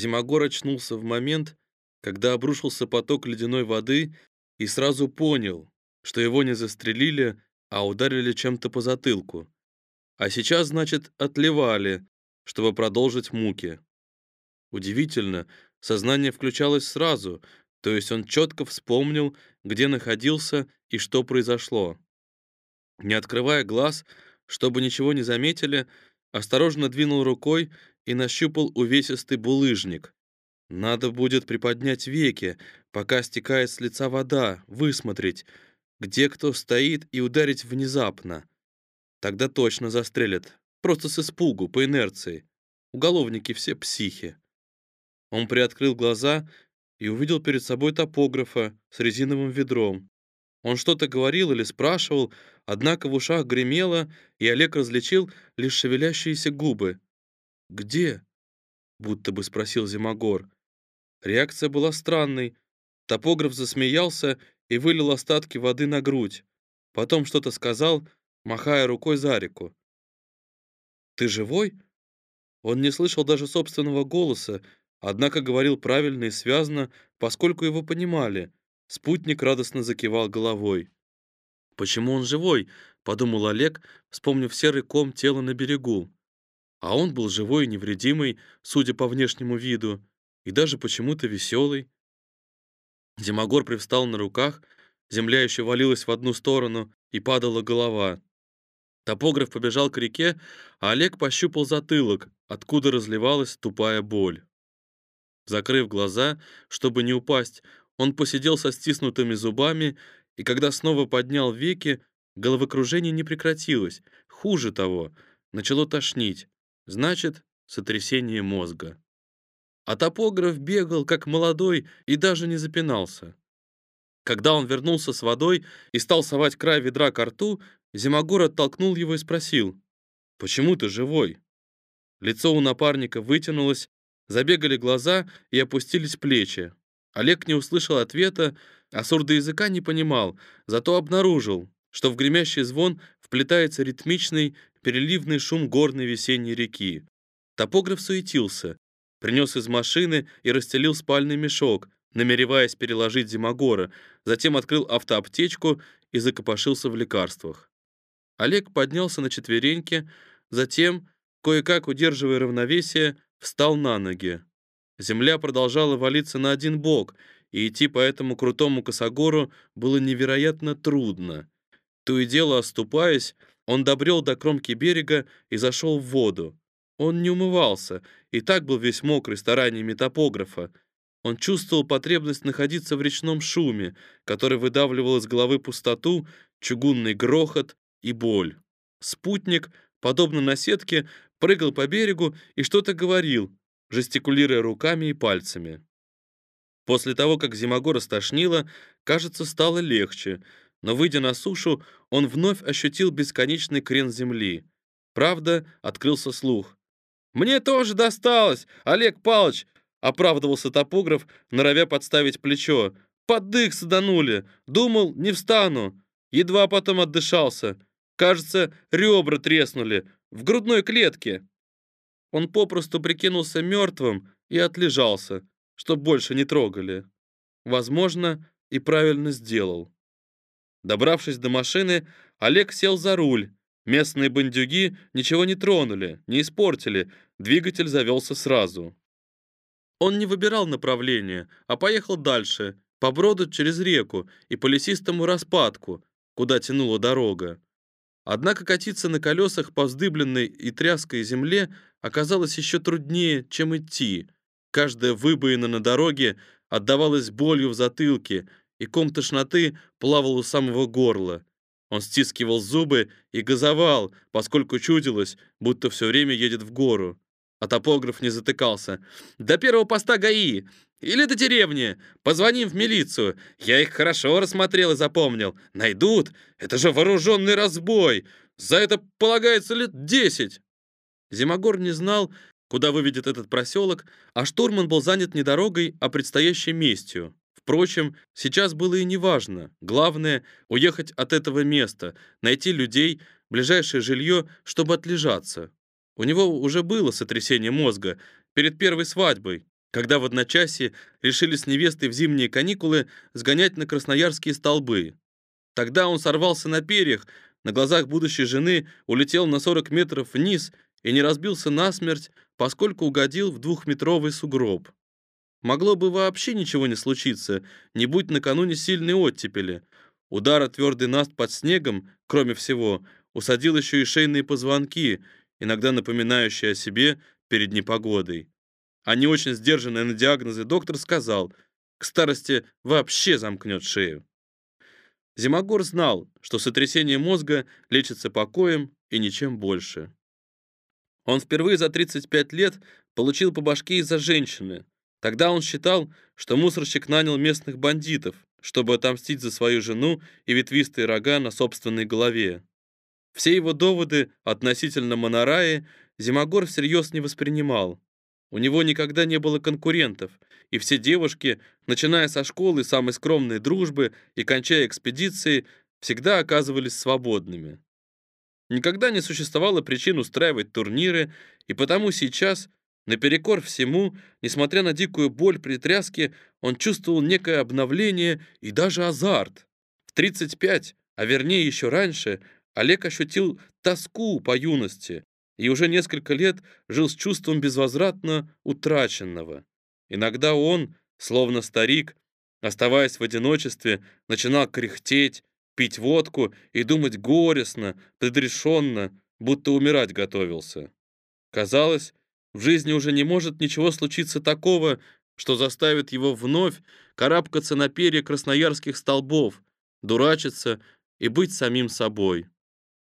Зимогор очнулся в момент, когда обрушился поток ледяной воды и сразу понял, что его не застрелили, а ударили чем-то по затылку. А сейчас, значит, отливали, чтобы продолжить муки. Удивительно, сознание включалось сразу, то есть он четко вспомнил, где находился и что произошло. Не открывая глаз, чтобы ничего не заметили, осторожно двинул рукой и нащупал увесистый булыжник. Надо будет приподнять веки, пока стекает с лица вода, высмотреть, где кто стоит, и ударить внезапно. Тогда точно застрелят, просто с испугу, по инерции. Уголовники все психи. Он приоткрыл глаза и увидел перед собой топографа с резиновым ведром. Он что-то говорил или спрашивал, однако в ушах гремело, и Олег различил лишь шевелящиеся губы. «Где?» — будто бы спросил Зимогор. Реакция была странной. Топограф засмеялся и вылил остатки воды на грудь. Потом что-то сказал, махая рукой за реку. «Ты живой?» Он не слышал даже собственного голоса, однако говорил правильно и связно, поскольку его понимали. Спутник радостно закивал головой. «Почему он живой?» — подумал Олег, вспомнив серый ком тела на берегу. А он был живой и невредимый, судя по внешнему виду, и даже почему-то веселый. Зимогор привстал на руках, земля еще валилась в одну сторону, и падала голова. Топограф побежал к реке, а Олег пощупал затылок, откуда разливалась тупая боль. Закрыв глаза, чтобы не упасть, он посидел со стиснутыми зубами, и когда снова поднял веки, головокружение не прекратилось. Хуже того, начало тошнить. Значит, сотрясение мозга. А топограф бегал, как молодой, и даже не запинался. Когда он вернулся с водой и стал совать край ведра к рту, Зимогор оттолкнул его и спросил, «Почему ты живой?» Лицо у напарника вытянулось, забегали глаза и опустились плечи. Олег не услышал ответа, а сурдоязыка не понимал, зато обнаружил, что в гремящий звон вплетается ритмичный, переливный шум горной весенней реки. Топограф суетился, принес из машины и расстелил спальный мешок, намереваясь переложить Зимогора, затем открыл автоаптечку и закопошился в лекарствах. Олег поднялся на четвереньки, затем, кое-как удерживая равновесие, встал на ноги. Земля продолжала валиться на один бок, и идти по этому крутому косогору было невероятно трудно. То и дело оступаясь, он добрел до кромки берега и зашел в воду. Он не умывался, и так был весь мокрый стараниями топографа. Он чувствовал потребность находиться в речном шуме, который выдавливал из головы пустоту, чугунный грохот и боль. Спутник, подобно наседке, прыгал по берегу и что-то говорил, жестикулируя руками и пальцами. После того, как Зимогора стошнило, кажется, стало легче, но, выйдя на сушу, он вновь ощутил бесконечный крен земли. Правда, открылся слух. «Мне тоже досталось, Олег Палыч!» — оправдывался топограф, норовя подставить плечо. «Под дых саданули! Думал, не встану!» Едва потом отдышался. Кажется, ребра треснули в грудной клетке. Он попросту прикинулся мертвым и отлежался, чтоб больше не трогали. Возможно, и правильно сделал. Добравшись до машины, Олег сел за руль. Местные бандюги ничего не тронули, не испортили, двигатель завелся сразу. Он не выбирал направление, а поехал дальше, по броду через реку и по лесистому распадку, куда тянула дорога. Однако катиться на колесах по вздыбленной и тряской земле оказалось еще труднее, чем идти. Каждая выбоина на дороге отдавалась болью в затылке, и ком тошноты плавал у самого горла. Он стискивал зубы и газовал, поскольку чудилось, будто все время едет в гору. А топограф не затыкался. «До первого поста ГАИ! Или до деревни! Позвоним в милицию! Я их хорошо рассмотрел и запомнил! Найдут! Это же вооруженный разбой! За это полагается лет десять!» Зимогор не знал, куда выведет этот проселок, а штурман был занят не дорогой, а предстоящей местью. Впрочем, сейчас было и неважно. Главное — уехать от этого места, найти людей, ближайшее жилье, чтобы отлежаться. У него уже было сотрясение мозга перед первой свадьбой, когда в одночасье решили с невестой в зимние каникулы сгонять на красноярские столбы. Тогда он сорвался на перьях, на глазах будущей жены улетел на 40 метров вниз и не разбился насмерть, поскольку угодил в двухметровый сугроб. Могло бы вообще ничего не случиться, не будь накануне сильной оттепели. Удар о твердый наст под снегом, кроме всего, усадил еще и шейные позвонки, иногда напоминающие о себе перед непогодой. А не очень сдержанный на диагнозы доктор сказал, к старости вообще замкнет шею. Зимогор знал, что сотрясение мозга лечится покоем и ничем больше. Он впервые за 35 лет получил по башке из-за женщины. Тогда он считал, что мусорщик нанял местных бандитов, чтобы отомстить за свою жену и ветвистые рога на собственной голове. Все его доводы относительно Монараи Зимогор всерьез не воспринимал. У него никогда не было конкурентов, и все девушки, начиная со школы самой скромной дружбы и кончая экспедицией, всегда оказывались свободными. Никогда не существовало причин устраивать турниры, и потому сейчас, наперекор всему, несмотря на дикую боль при тряске, он чувствовал некое обновление и даже азарт. В 35, а вернее еще раньше, Олег ощутил тоску по юности, и уже несколько лет жил с чувством безвозвратно утраченного. Иногда он, словно старик, оставаясь в одиночестве, начинал кряхтеть, пить водку и думать горестно, предрешенно, будто умирать готовился. Казалось, в жизни уже не может ничего случиться такого, что заставит его вновь карабкаться на перья красноярских столбов, дурачиться и быть самим собой.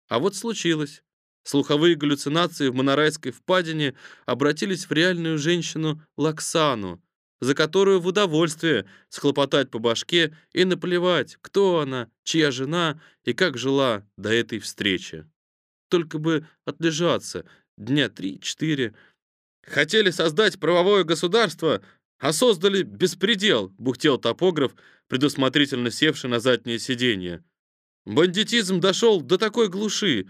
А вот случилось. Слуховые галлюцинации в Монорайской впадине обратились в реальную женщину Лаксану, за которую в удовольствие схлопотать по башке и наплевать, кто она, чья жена и как жила до этой встречи. Только бы отлежаться дня три-четыре. Хотели создать правовое государство, а создали беспредел, бухтел топограф, предусмотрительно севший на заднее сиденье. Бандитизм дошел до такой глуши,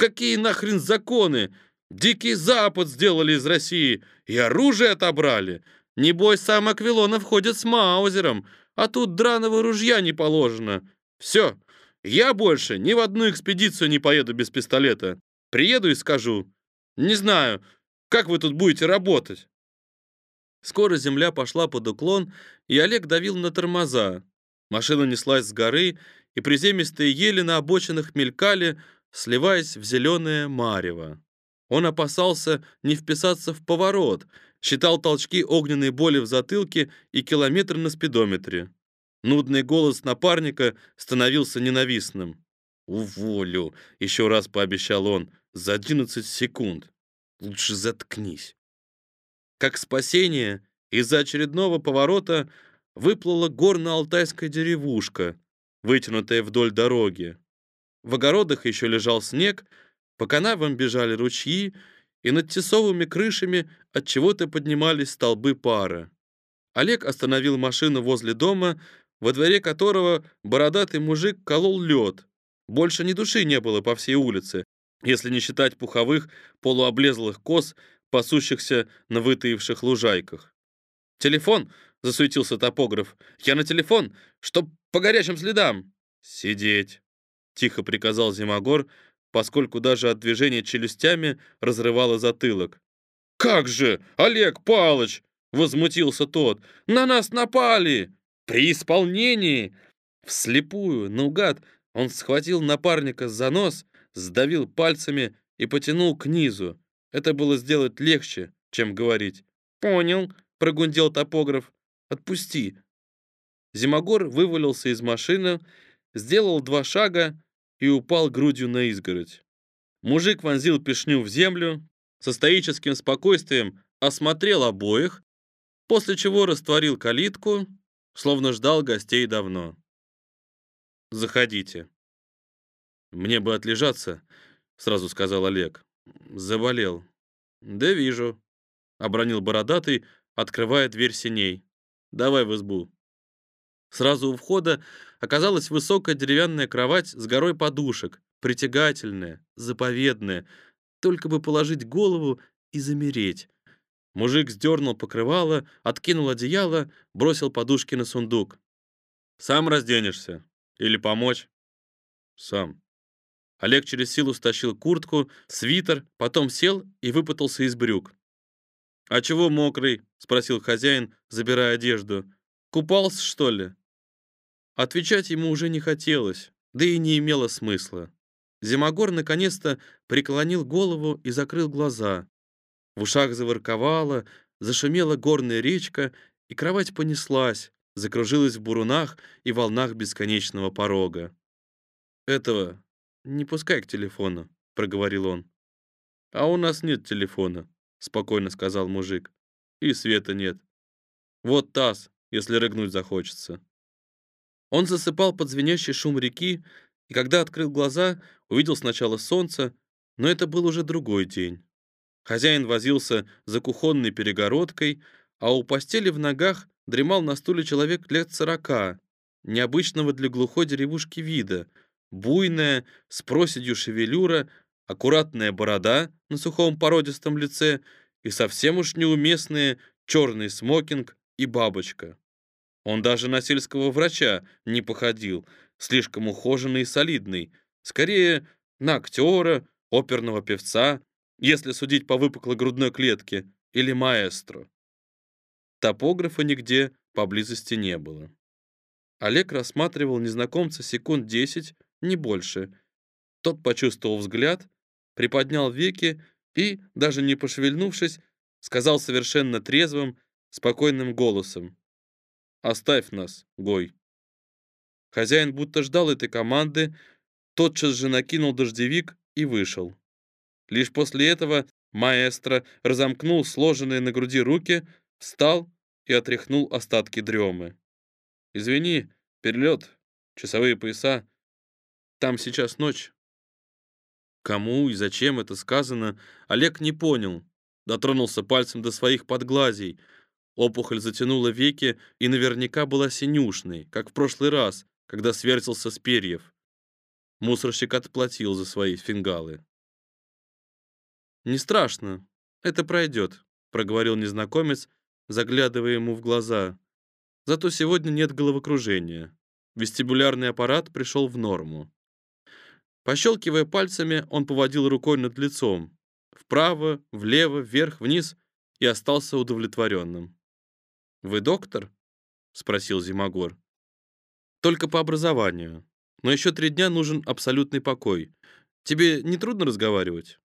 Какие нахрен законы? Дикий Запад сделали из России и оружие отобрали. Небось, сам Аквилонов ходит с Маузером, а тут драного ружья не положено. Все, я больше ни в одну экспедицию не поеду без пистолета. Приеду и скажу. Не знаю, как вы тут будете работать. Скоро земля пошла под уклон, и Олег давил на тормоза. Машина неслась с горы, и приземистые ели на обочинах мелькали, сливаясь в зеленое марево. Он опасался не вписаться в поворот, считал толчки огненной боли в затылке и километр на спидометре. Нудный голос напарника становился ненавистным. «Уволю!» — еще раз пообещал он. «За одиннадцать секунд. Лучше заткнись». Как спасение, из-за очередного поворота выплыла горно-алтайская деревушка, вытянутая вдоль дороги. В огородах еще лежал снег, по канавам бежали ручьи, и над тесовыми крышами от чего-то поднимались столбы пара. Олег остановил машину возле дома, во дворе которого бородатый мужик колол лед. Больше ни души не было по всей улице, если не считать пуховых полуоблезлых коз, пасущихся на вытаивших лужайках. «Телефон!» — засуетился топограф. «Я на телефон, чтоб по горячим следам!» «Сидеть!» тихо приказал Зимогор, поскольку даже от движения челюстями разрывало затылок. «Как же, Олег Палыч!» — возмутился тот. «На нас напали! При исполнении!» Вслепую, наугад, он схватил напарника за нос, сдавил пальцами и потянул к низу. Это было сделать легче, чем говорить. «Понял», — прогундел топограф. «Отпусти». Зимогор вывалился из машины, сделал два шага и упал грудью на изгородь. Мужик вонзил пешню в землю, со стоическим спокойствием осмотрел обоих, после чего растворил калитку, словно ждал гостей давно. «Заходите». «Мне бы отлежаться», — сразу сказал Олег. «Заболел». «Да вижу», — обронил бородатый, открывая дверь синей. «Давай в избу». Сразу у входа оказалась высокая деревянная кровать с горой подушек, притягательная, заповедная, только бы положить голову и замереть. Мужик сдернул покрывало, откинул одеяло, бросил подушки на сундук. «Сам разденешься? Или помочь?» «Сам». Олег через силу стащил куртку, свитер, потом сел и выпутался из брюк. «А чего мокрый?» — спросил хозяин, забирая одежду. «Купался, что ли?» Отвечать ему уже не хотелось, да и не имело смысла. Зимогор наконец-то преклонил голову и закрыл глаза. В ушах заворковало, зашумела горная речка, и кровать понеслась, закружилась в бурунах и волнах бесконечного порога. «Этого не пускай к телефону», — проговорил он. «А у нас нет телефона», — спокойно сказал мужик. «И света нет. Вот таз, если рыгнуть захочется». Он засыпал под звенящий шум реки, и когда открыл глаза, увидел сначала солнце, но это был уже другой день. Хозяин возился за кухонной перегородкой, а у постели в ногах дремал на стуле человек лет сорока, необычного для глухой деревушки вида, буйная, с проседью шевелюра, аккуратная борода на сухом породистом лице и совсем уж неуместные черный смокинг и бабочка. Он даже на сельского врача не походил, слишком ухоженный и солидный, скорее на актера, оперного певца, если судить по выпуклой грудной клетке, или маэстро. Топографа нигде поблизости не было. Олег рассматривал незнакомца секунд десять, не больше. Тот почувствовал взгляд, приподнял веки и, даже не пошевельнувшись, сказал совершенно трезвым, спокойным голосом. «Оставь нас, Гой». Хозяин будто ждал этой команды, тотчас же накинул дождевик и вышел. Лишь после этого маэстро разомкнул сложенные на груди руки, встал и отряхнул остатки дремы. «Извини, перелет, часовые пояса. Там сейчас ночь». Кому и зачем это сказано, Олег не понял. Дотронулся пальцем до своих подглазий. Опухоль затянула веки и наверняка была синюшной, как в прошлый раз, когда свертился с перьев. Мусорщик отплатил за свои фингалы. «Не страшно, это пройдет», — проговорил незнакомец, заглядывая ему в глаза. «Зато сегодня нет головокружения. Вестибулярный аппарат пришел в норму». Пощелкивая пальцами, он поводил рукой над лицом. Вправо, влево, вверх, вниз и остался удовлетворенным. «Вы доктор?» — спросил Зимогор. «Только по образованию. Но еще три дня нужен абсолютный покой. Тебе не трудно разговаривать?»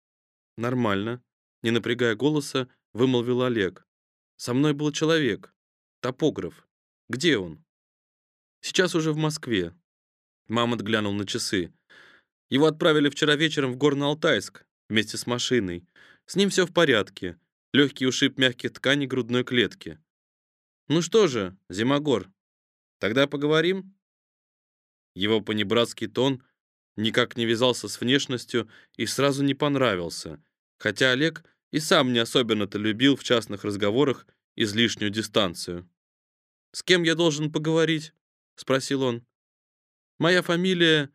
«Нормально», — не напрягая голоса, вымолвил Олег. «Со мной был человек, топограф. Где он?» «Сейчас уже в Москве». Мамонт глянул на часы. «Его отправили вчера вечером в Горно-Алтайск вместе с машиной. С ним все в порядке. Легкий ушиб мягких тканей грудной клетки. Ну что же, Зимогор, тогда поговорим?» Его понебратский тон — никак не вязался с внешностью и сразу не понравился, хотя Олег и сам не особенно-то любил в частных разговорах излишнюю дистанцию. «С кем я должен поговорить?» — спросил он. «Моя фамилия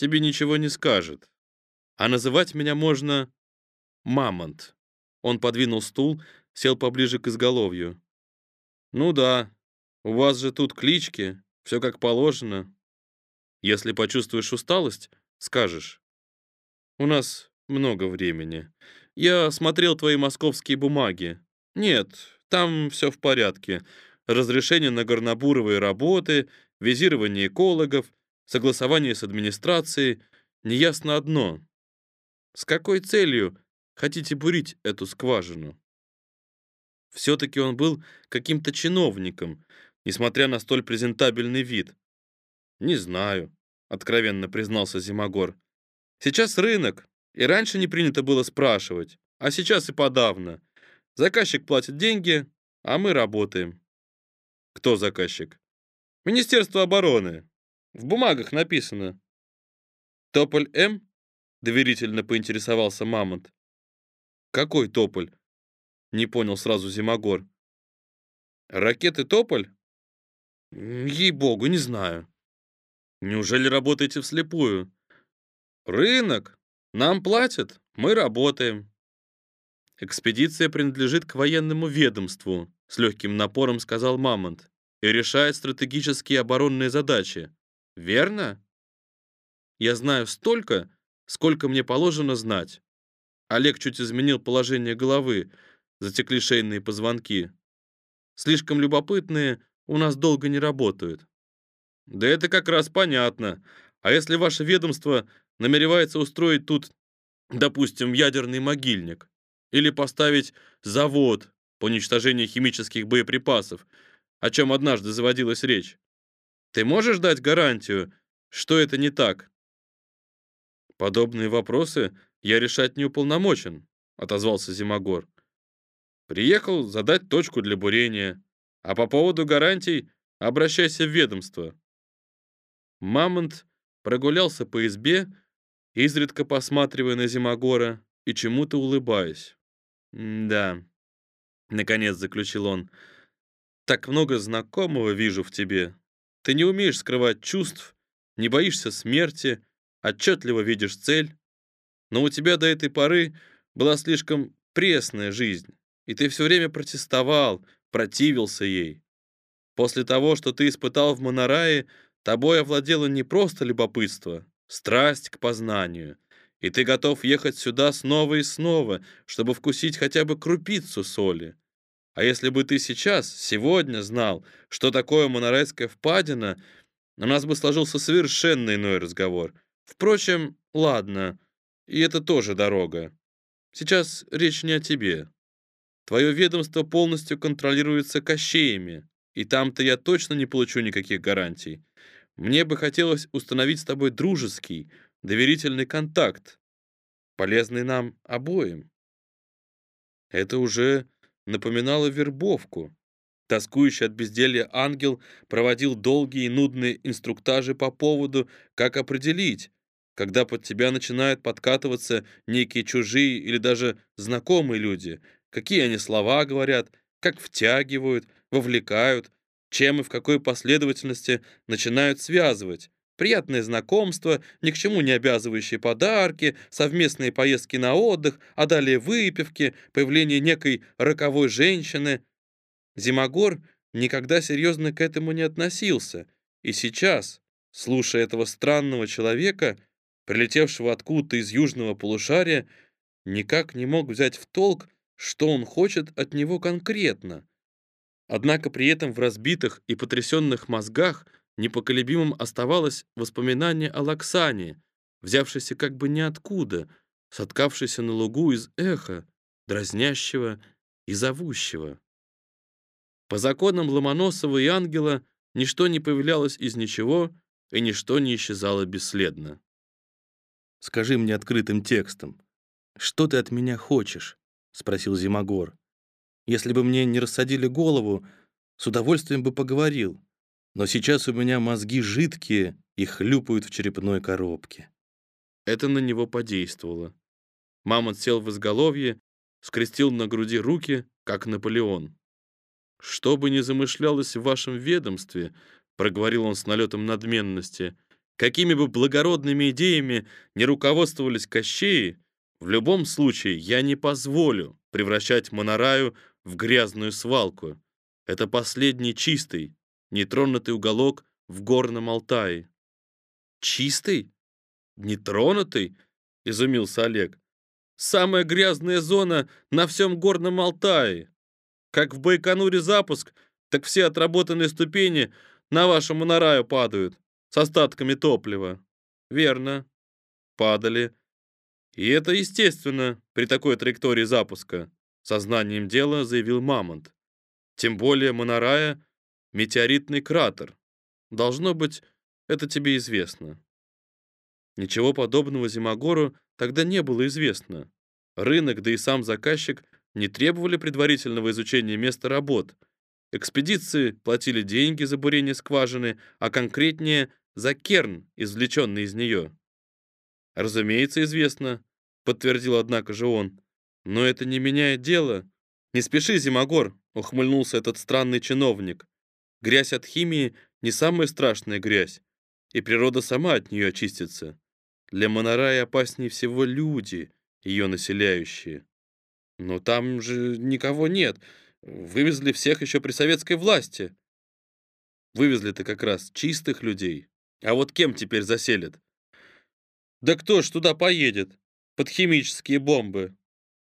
тебе ничего не скажет, а называть меня можно Мамонт». Он подвинул стул, сел поближе к изголовью. «Ну да, у вас же тут клички, все как положено. Если почувствуешь усталость, скажешь. У нас много времени. Я смотрел твои московские бумаги. Нет, там все в порядке. Разрешение на горнобуровые работы, визирование экологов, согласование с администрацией. Неясно одно. С какой целью хотите бурить эту скважину? Все-таки он был каким-то чиновником, несмотря на столь презентабельный вид. «Не знаю», — откровенно признался Зимогор. «Сейчас рынок, и раньше не принято было спрашивать, а сейчас и подавно. Заказчик платит деньги, а мы работаем». «Кто заказчик?» «Министерство обороны. В бумагах написано». «Тополь М?» — доверительно поинтересовался Мамонт. «Какой Тополь?» — не понял сразу Зимогор. «Ракеты Тополь?» «Ей-богу, не знаю». Неужели работаете вслепую? Рынок. Нам платят, мы работаем. экспедиция принадлежит к военному ведомству, с легким напором сказал Мамонт, и решает стратегические оборонные задачи. Верно? Я знаю столько, сколько мне положено знать. Олег чуть изменил положение головы, затекли шейные позвонки. Слишком любопытные у нас долго не работают. Да это как раз понятно. А если ваше ведомство намеревается устроить тут, допустим, ядерный могильник или поставить завод по уничтожению химических боеприпасов, о чем однажды заводилась речь, ты можешь дать гарантию, что это не так? Подобные вопросы я решать не уполномочен, отозвался Зимогор. Приехал задать точку для бурения, а по поводу гарантий обращайся в ведомство. Мамонт прогулялся по избе, изредка посматривая на Зимогора и чему-то улыбаясь. «Да», — наконец заключил он, — «так много знакомого вижу в тебе. Ты не умеешь скрывать чувств, не боишься смерти, отчетливо видишь цель. Но у тебя до этой поры была слишком пресная жизнь, и ты все время протестовал, противился ей. После того, что ты испытал в Монорае, тобой овладело не просто любопытство, страсть к познанию, и ты готов ехать сюда снова и снова, чтобы вкусить хотя бы крупицу соли. А если бы ты сейчас, сегодня знал, что такое Монорайская впадина, у нас бы сложился совершенно иной разговор. Впрочем, ладно, и это тоже дорога. Сейчас речь не о тебе. Твое ведомство полностью контролируется кощеями, и там-то я точно не получу никаких гарантий. Мне бы хотелось установить с тобой дружеский, доверительный контакт, полезный нам обоим. Это уже напоминало вербовку. Тоскующий от безделья ангел проводил долгие и нудные инструктажи по поводу, как определить, когда под тебя начинают подкатываться некие чужие или даже знакомые люди, какие они слова говорят, как втягивают, вовлекают, чем и в какой последовательности начинают связывать. Приятное знакомство, ни к чему не обязывающие подарки, совместные поездки на отдых, а далее выпивки, появление некой роковой женщины. Зимогор никогда серьезно к этому не относился, и сейчас, слушая этого странного человека, прилетевшего откуда-то из южного полушария, никак не мог взять в толк, что он хочет от него конкретно. Однако при этом в разбитых и потрясенных мозгах непоколебимым оставалось воспоминание о Лаксане, взявшееся как бы ниоткуда, соткавшееся на лугу из эха, дразнящего и зовущего. По законам Ломоносова и Ангела ничто не появлялось из ничего, и ничто не исчезало бесследно. «Скажи мне открытым текстом, что ты от меня хочешь?» — спросил Зимогор. Если бы мне не рассадили голову, с удовольствием бы поговорил. Но сейчас у меня мозги жидкие и хлюпают в черепной коробке. Это на него подействовало. Мамонт сел в изголовье, скрестил на груди руки, как Наполеон. «Что бы ни замышлялось в вашем ведомстве», — проговорил он с налетом надменности, «какими бы благородными идеями не руководствовались Кощеи, в любом случае я не позволю превращать Монораю в грязную свалку. Это последний чистый, нетронутый уголок в горном Алтае. Чистый? Нетронутый? Изумился Олег. Самая грязная зона на всем горном Алтае. Как в Байконуре запуск, так все отработанные ступени на вашу монораю падают с остатками топлива. Верно. Падали. И это естественно при такой траектории запуска. Сознанием дела заявил Мамонт. Тем более Монорая — метеоритный кратер. Должно быть, это тебе известно. Ничего подобного Зимогору тогда не было известно. Рынок, да и сам заказчик не требовали предварительного изучения места работ. Экспедиции платили деньги за бурение скважины, а конкретнее за керн, извлеченный из нее. Разумеется, известно, подтвердил однако же он. Но это не меняет дело. Не спеши, Зимогор, ухмыльнулся этот странный чиновник. Грязь от химии не самая страшная грязь, и природа сама от нее очистится. Для Монорая опаснее всего люди, ее населяющие. Но там же никого нет. Вывезли всех еще при советской власти. Вывезли-то как раз чистых людей. А вот кем теперь заселят? Да кто ж туда поедет? Под химические бомбы.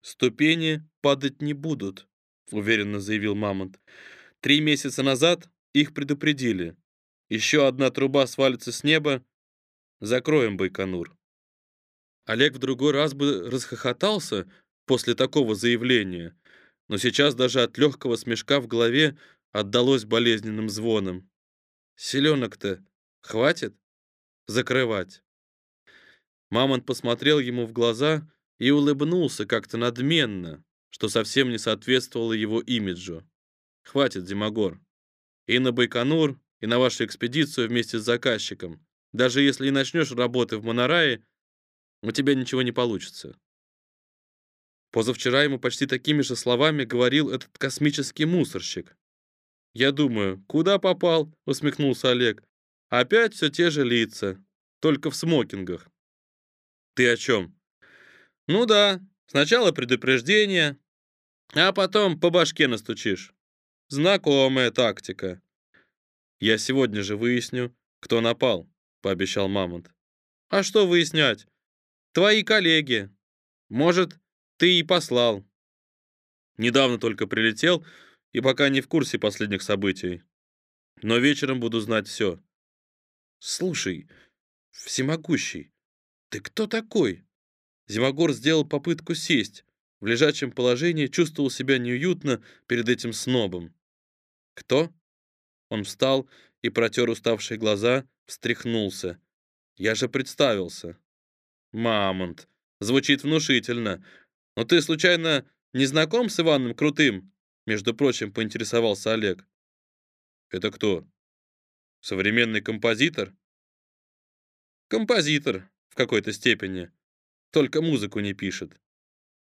Ступени падать не будут, уверенно заявил Мамонт. Три месяца назад их предупредили. Еще одна труба свалится с неба. Закроем Байконур. Олег в другой раз бы расхохотался после такого заявления, но сейчас даже от легкого смешка в голове отдалось болезненным звоном. Селенок-то хватит закрывать. Мамонт посмотрел ему в глаза и улыбнулся как-то надменно, что совсем не соответствовало его имиджу. Хватит, Зимогор. И на Байконур, и на вашу экспедицию вместе с заказчиком. Даже если и начнешь работы в Монорае, у тебя ничего не получится. Позавчера ему почти такими же словами говорил этот космический мусорщик. Я думаю, куда попал? усмехнулся Олег. Опять все те же лица, только в смокингах. Ты о чем? Ну да, сначала предупреждение, а потом по башке настучишь. Знакомая тактика. Я сегодня же выясню, кто напал, пообещал Мамонт. А что выяснять? Твои коллеги. Может, ты и послал. Недавно только прилетел и пока не в курсе последних событий. Но вечером буду знать все. Слушай, всемогущий, ты кто такой? Зимогор сделал попытку сесть. В лежачем положении чувствовал себя неуютно перед этим снобом. Кто? Он встал и протер уставшие глаза, встряхнулся. Я же представился. Мамонт. Звучит внушительно. Но ты случайно не знаком с Иваном Крутым? Между прочим, поинтересовался Олег. Это кто? Современный композитор? Композитор в какой-то степени. Только музыку не пишет.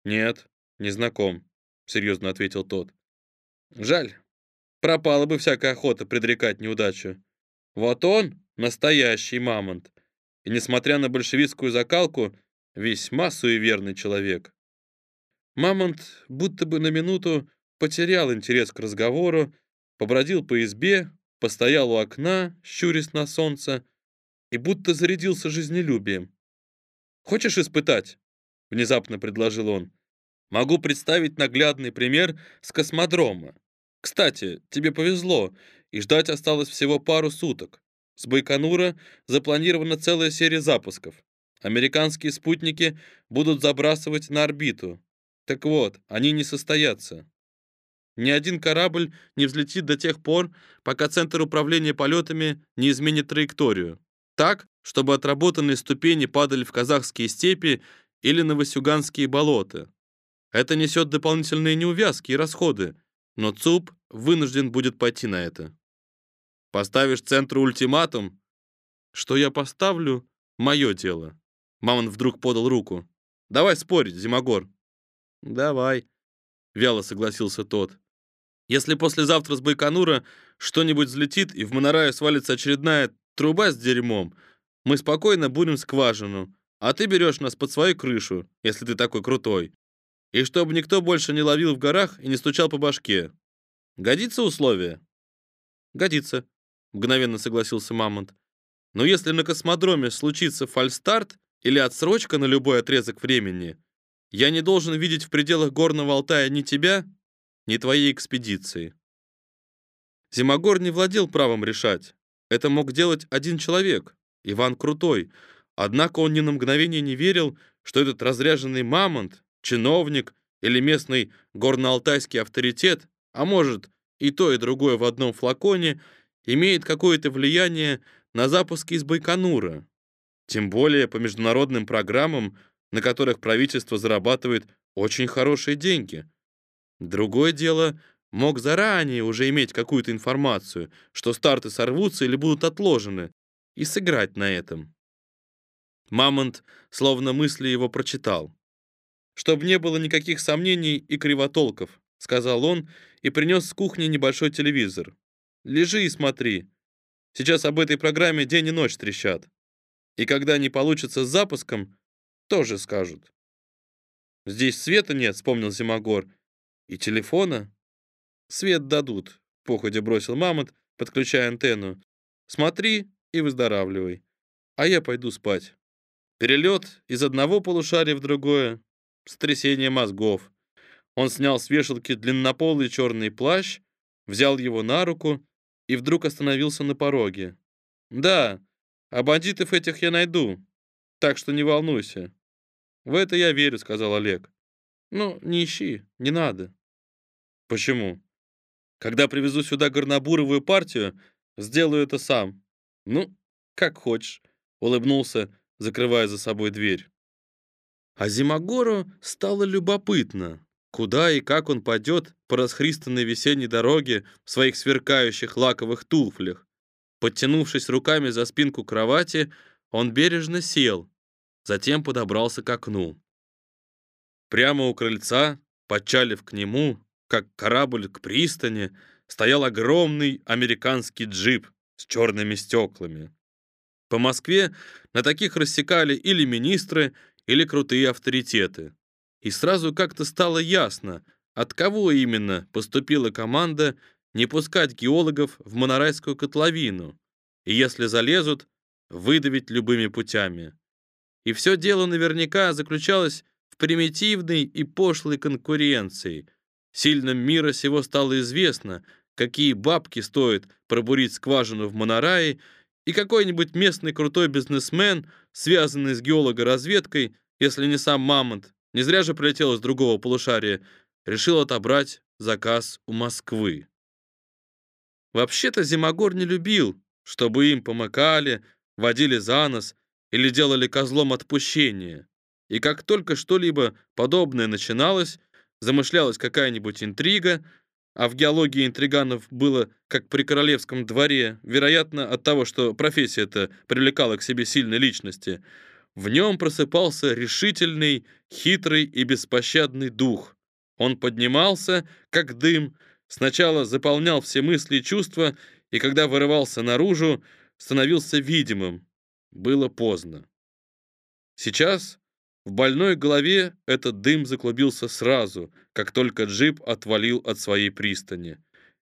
Нет, не знаком, серьезно ответил тот. Жаль. Пропала бы всякая охота предрекать неудачу. Вот он настоящий мамонт и, несмотря на большевистскую закалку, весьма суеверный человек. Мамонт будто бы на минуту потерял интерес к разговору, побродил по избе, постоял у окна, щурясь на солнце, и будто зарядился жизнелюбием. «Хочешь испытать?» — внезапно предложил он. «Могу представить наглядный пример с космодрома. Кстати, тебе повезло, и ждать осталось всего пару суток. С Байконура запланирована целая серия запусков. Американские спутники будут забрасывать на орбиту. Так вот, они не состоятся. Ни один корабль не взлетит до тех пор, пока центр управления полетами не изменит траекторию. Так, чтобы отработанные ступени падали в казахские степи или на Васюганские болота. Это несет дополнительные неувязки и расходы, но ЦУП вынужден будет пойти на это. Поставишь центру ультиматум? Что я поставлю? Мое дело. Мамон вдруг подал руку. Давай спорить, Зимогор. Давай, вяло согласился тот. Если послезавтра с Байконура что-нибудь взлетит и в Монорае свалится очередная труба с дерьмом, мы спокойно будем скважину, а ты берешь нас под свою крышу, если ты такой крутой. И чтобы никто больше не ловил в горах и не стучал по башке. Годится условие? Годится, мгновенно согласился Мамонт. Но если на космодроме случится фальстарт или отсрочка на любой отрезок времени, я не должен видеть в пределах горного Алтая ни тебя, ни твоей экспедиции. Зимогор не владел правом решать. Это мог делать один человек, Иван Крутой. Однако он ни на мгновение не верил, что этот разряженный мамонт, чиновник или местный горно-алтайский авторитет, а может и то, и другое в одном флаконе — имеет какое-то влияние на запуски из Байконура. Тем более по международным программам, на которых правительство зарабатывает очень хорошие деньги. Другое дело, мог заранее уже иметь какую-то информацию, что старты сорвутся или будут отложены, и сыграть на этом. Мамонт словно мысли его прочитал. «Чтобы не было никаких сомнений и кривотолков», — сказал он и принес с кухни небольшой телевизор. Лежи и смотри. Сейчас об этой программе день и ночь трещат. И когда не получится с запуском, тоже скажут. Здесь света нет, вспомнил Зимогор. И телефона? Свет дадут, походя бросил Мамонт, подключая антенну. Смотри и выздоравливай. А я пойду спать. Перелет из одного полушария в другое. Сотрясение мозгов. Он снял с вешалки длиннополый черный плащ, взял его на руку и вдруг остановился на пороге. «Да, а бандитов этих я найду, так что не волнуйся». «В это я верю», — сказал Олег. «Ну, не ищи, не надо». «Почему?» «Когда привезу сюда горнобуровую партию, сделаю это сам». «Ну, как хочешь», — улыбнулся, закрывая за собой дверь. А Зимогору стало любопытно, куда и как он пойдет по расхристанной весенней дороге в своих сверкающих лаковых туфлях. Подтянувшись руками за спинку кровати, он бережно сел, затем подобрался к окну. Прямо у крыльца, подчалив к нему, как корабль к пристани, стоял огромный американский джип с черными стеклами. По Москве на таких рассекали или министры, или крутые авторитеты. И сразу как-то стало ясно, от кого именно поступила команда не пускать геологов в Монорайскую котловину, и если залезут, выдавить любыми путями. И все дело наверняка заключалось в примитивной и пошлой конкуренции. Сильным мира сего стало известно, какие бабки стоит пробурить скважину в Монорае, и какой-нибудь местный крутой бизнесмен, связанный с геологоразведкой, если не сам Мамонт, не зря же прилетел из другого полушария, решил отобрать заказ у Москвы. Вообще-то Зимогор не любил, чтобы им помыкали, водили за нос, или делали козлом отпущения. И как только что-либо подобное начиналось, замышлялась какая-нибудь интрига, а в геологии интриганов было, как при королевском дворе, вероятно, от того, что профессия эта привлекала к себе сильной личности, в нем просыпался решительный, хитрый и беспощадный дух. Он поднимался, как дым, сначала заполнял все мысли и чувства, и когда вырывался наружу, становился видимым, было поздно. Сейчас в больной голове этот дым заклубился сразу, как только джип отвалил от своей пристани.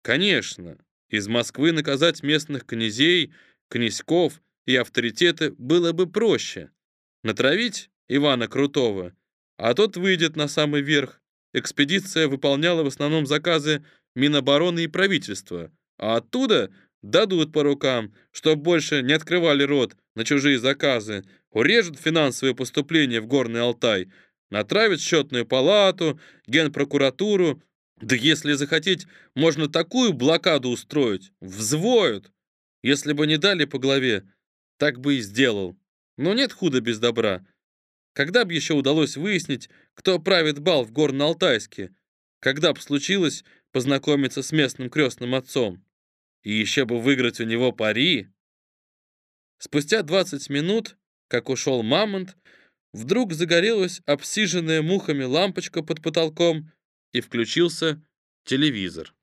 Конечно, из Москвы наказать местных князей, князьков и авторитеты было бы проще. Натравить Ивана Крутого, а тот выйдет на самый верх. Экспедиция выполняла в основном заказы Минобороны и правительства, а оттуда дадут по рукам, чтоб больше не открывали рот на чужие заказы, урежут финансовые поступления в Горный Алтай, натравят счетную палату, генпрокуратуру. Да если захотеть, можно такую блокаду устроить, взвоют. Если бы не дали по голове, так бы и сделал. Но нет худа без добра. Когда бы еще удалось выяснить, кто правит бал в Горно-Алтайске? Когда бы случилось познакомиться с местным крестным отцом? И еще бы выиграть у него пари. Спустя 20 минут, как ушел мамонт, вдруг загорелась обсиженная мухами лампочка под потолком и включился телевизор.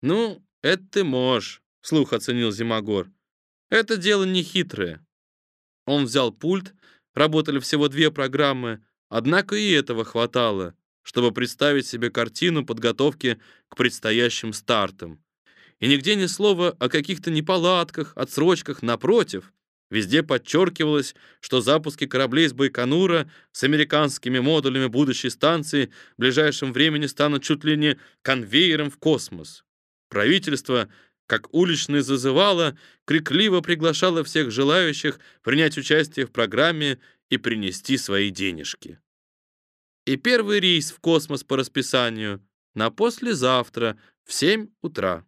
«Ну, это ты можешь», — слух оценил Зимогор. «Это дело не хитрое». Он взял пульт, работали всего две программы, однако и этого хватало, чтобы представить себе картину подготовки к предстоящим стартам. И нигде ни слова о каких-то неполадках, отсрочках, напротив. Везде подчеркивалось, что запуски кораблей с Байконура с американскими модулями будущей станции в ближайшем времени станут чуть ли не конвейером в космос. Правительство, как уличное зазывало, крикливо приглашало всех желающих принять участие в программе и принести свои денежки. И первый рейс в космос по расписанию на послезавтра в 7 утра.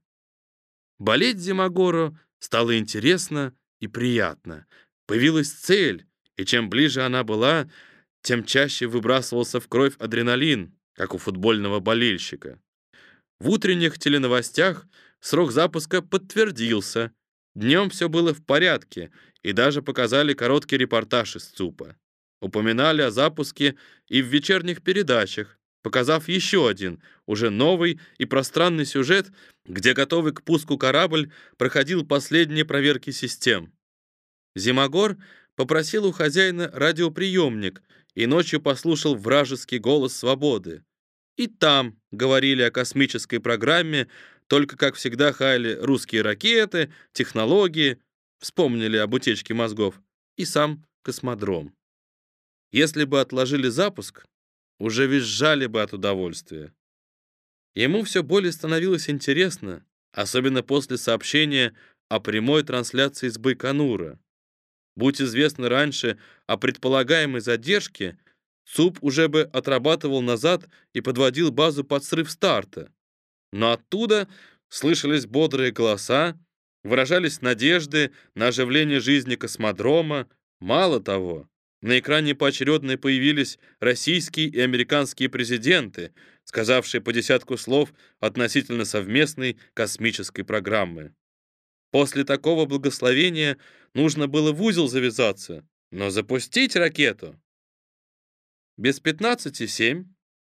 Болеть Зимогору стало интересно и приятно. Появилась цель, и чем ближе она была, тем чаще выбрасывался в кровь адреналин, как у футбольного болельщика. В утренних теленовостях срок запуска подтвердился. Днем все было в порядке, и даже показали короткий репортаж из ЦУПа. Упоминали о запуске и в вечерних передачах, показав еще один, уже новый и пространный сюжет, где готовый к пуску корабль проходил последние проверки систем. Зимогор попросил у хозяина радиоприемник, и ночью послушал вражеский голос свободы. И там говорили о космической программе, только, как всегда, хаяли русские ракеты, технологии, вспомнили об утечке мозгов, и сам космодром. Если бы отложили запуск, уже визжали бы от удовольствия. Ему все более становилось интересно, особенно после сообщения о прямой трансляции с Байконура. Будь известно раньше о предполагаемой задержке, ЦУП уже бы отрабатывал назад и подводил базу под срыв старта. Но оттуда слышались бодрые голоса, выражались надежды на оживление жизни космодрома. Мало того, на экране поочередно появились российские и американские президенты, сказавшие по десятку слов относительно совместной космической программы. После такого благословения нужно было в узел завязаться, но запустить ракету. Без 15.7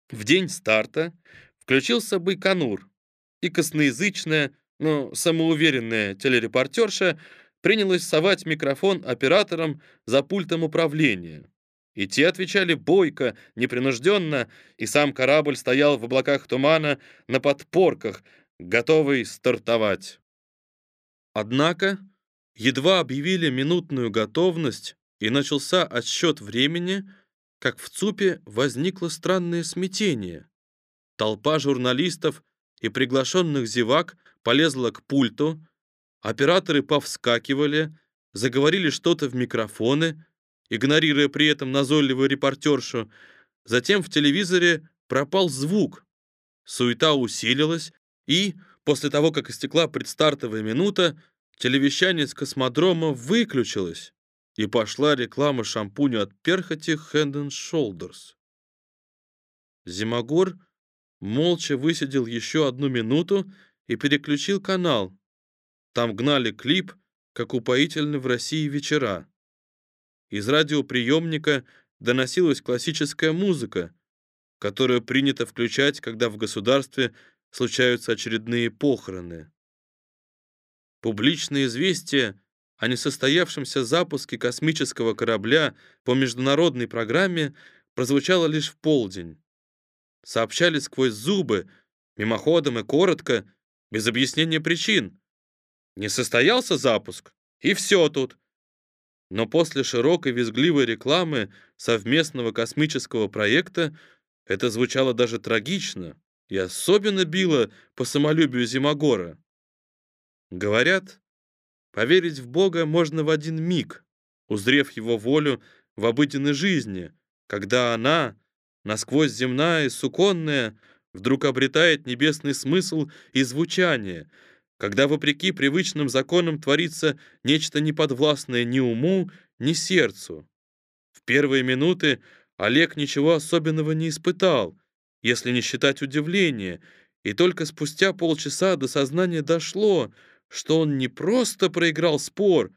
в день старта включился Байконур, и косноязычная, но самоуверенная телерепортерша принялась совать микрофон операторам за пультом управления. И те отвечали бойко, непринужденно, и сам корабль стоял в облаках тумана на подпорках, готовый стартовать. Однако, едва объявили минутную готовность и начался отсчет времени, как в ЦУПе возникло странное смятение. Толпа журналистов и приглашенных зевак полезла к пульту, операторы повскакивали, заговорили что-то в микрофоны, игнорируя при этом назойливую репортершу. Затем в телевизоре пропал звук. Суета усилилась, и, после того, как истекла предстартовая минута, телевещание с космодрома выключилось, и пошла реклама шампуня от перхоти Hand Shoulders. Зимогор молча высидел еще одну минуту и переключил канал. Там гнали клип, как упоительны в России вечера. Из радиоприемника доносилась классическая музыка, которую принято включать, когда в государстве случаются очередные похороны. Публичное известие о несостоявшемся запуске космического корабля по международной программе прозвучало лишь в полдень сообщали сквозь зубы, мимоходом и коротко, без объяснения причин. Не состоялся запуск, и все тут. Но после широкой визгливой рекламы совместного космического проекта это звучало даже трагично и особенно било по самолюбию Зимогора. Говорят, поверить в Бога можно в один миг, узрев его волю в обыденной жизни, когда она, насквозь земная и суконная, вдруг обретает небесный смысл и звучание, когда вопреки привычным законам творится нечто неподвластное ни уму, ни сердцу. В первые минуты Олег ничего особенного не испытал, если не считать удивления, и только спустя полчаса до сознания дошло, что он не просто проиграл спор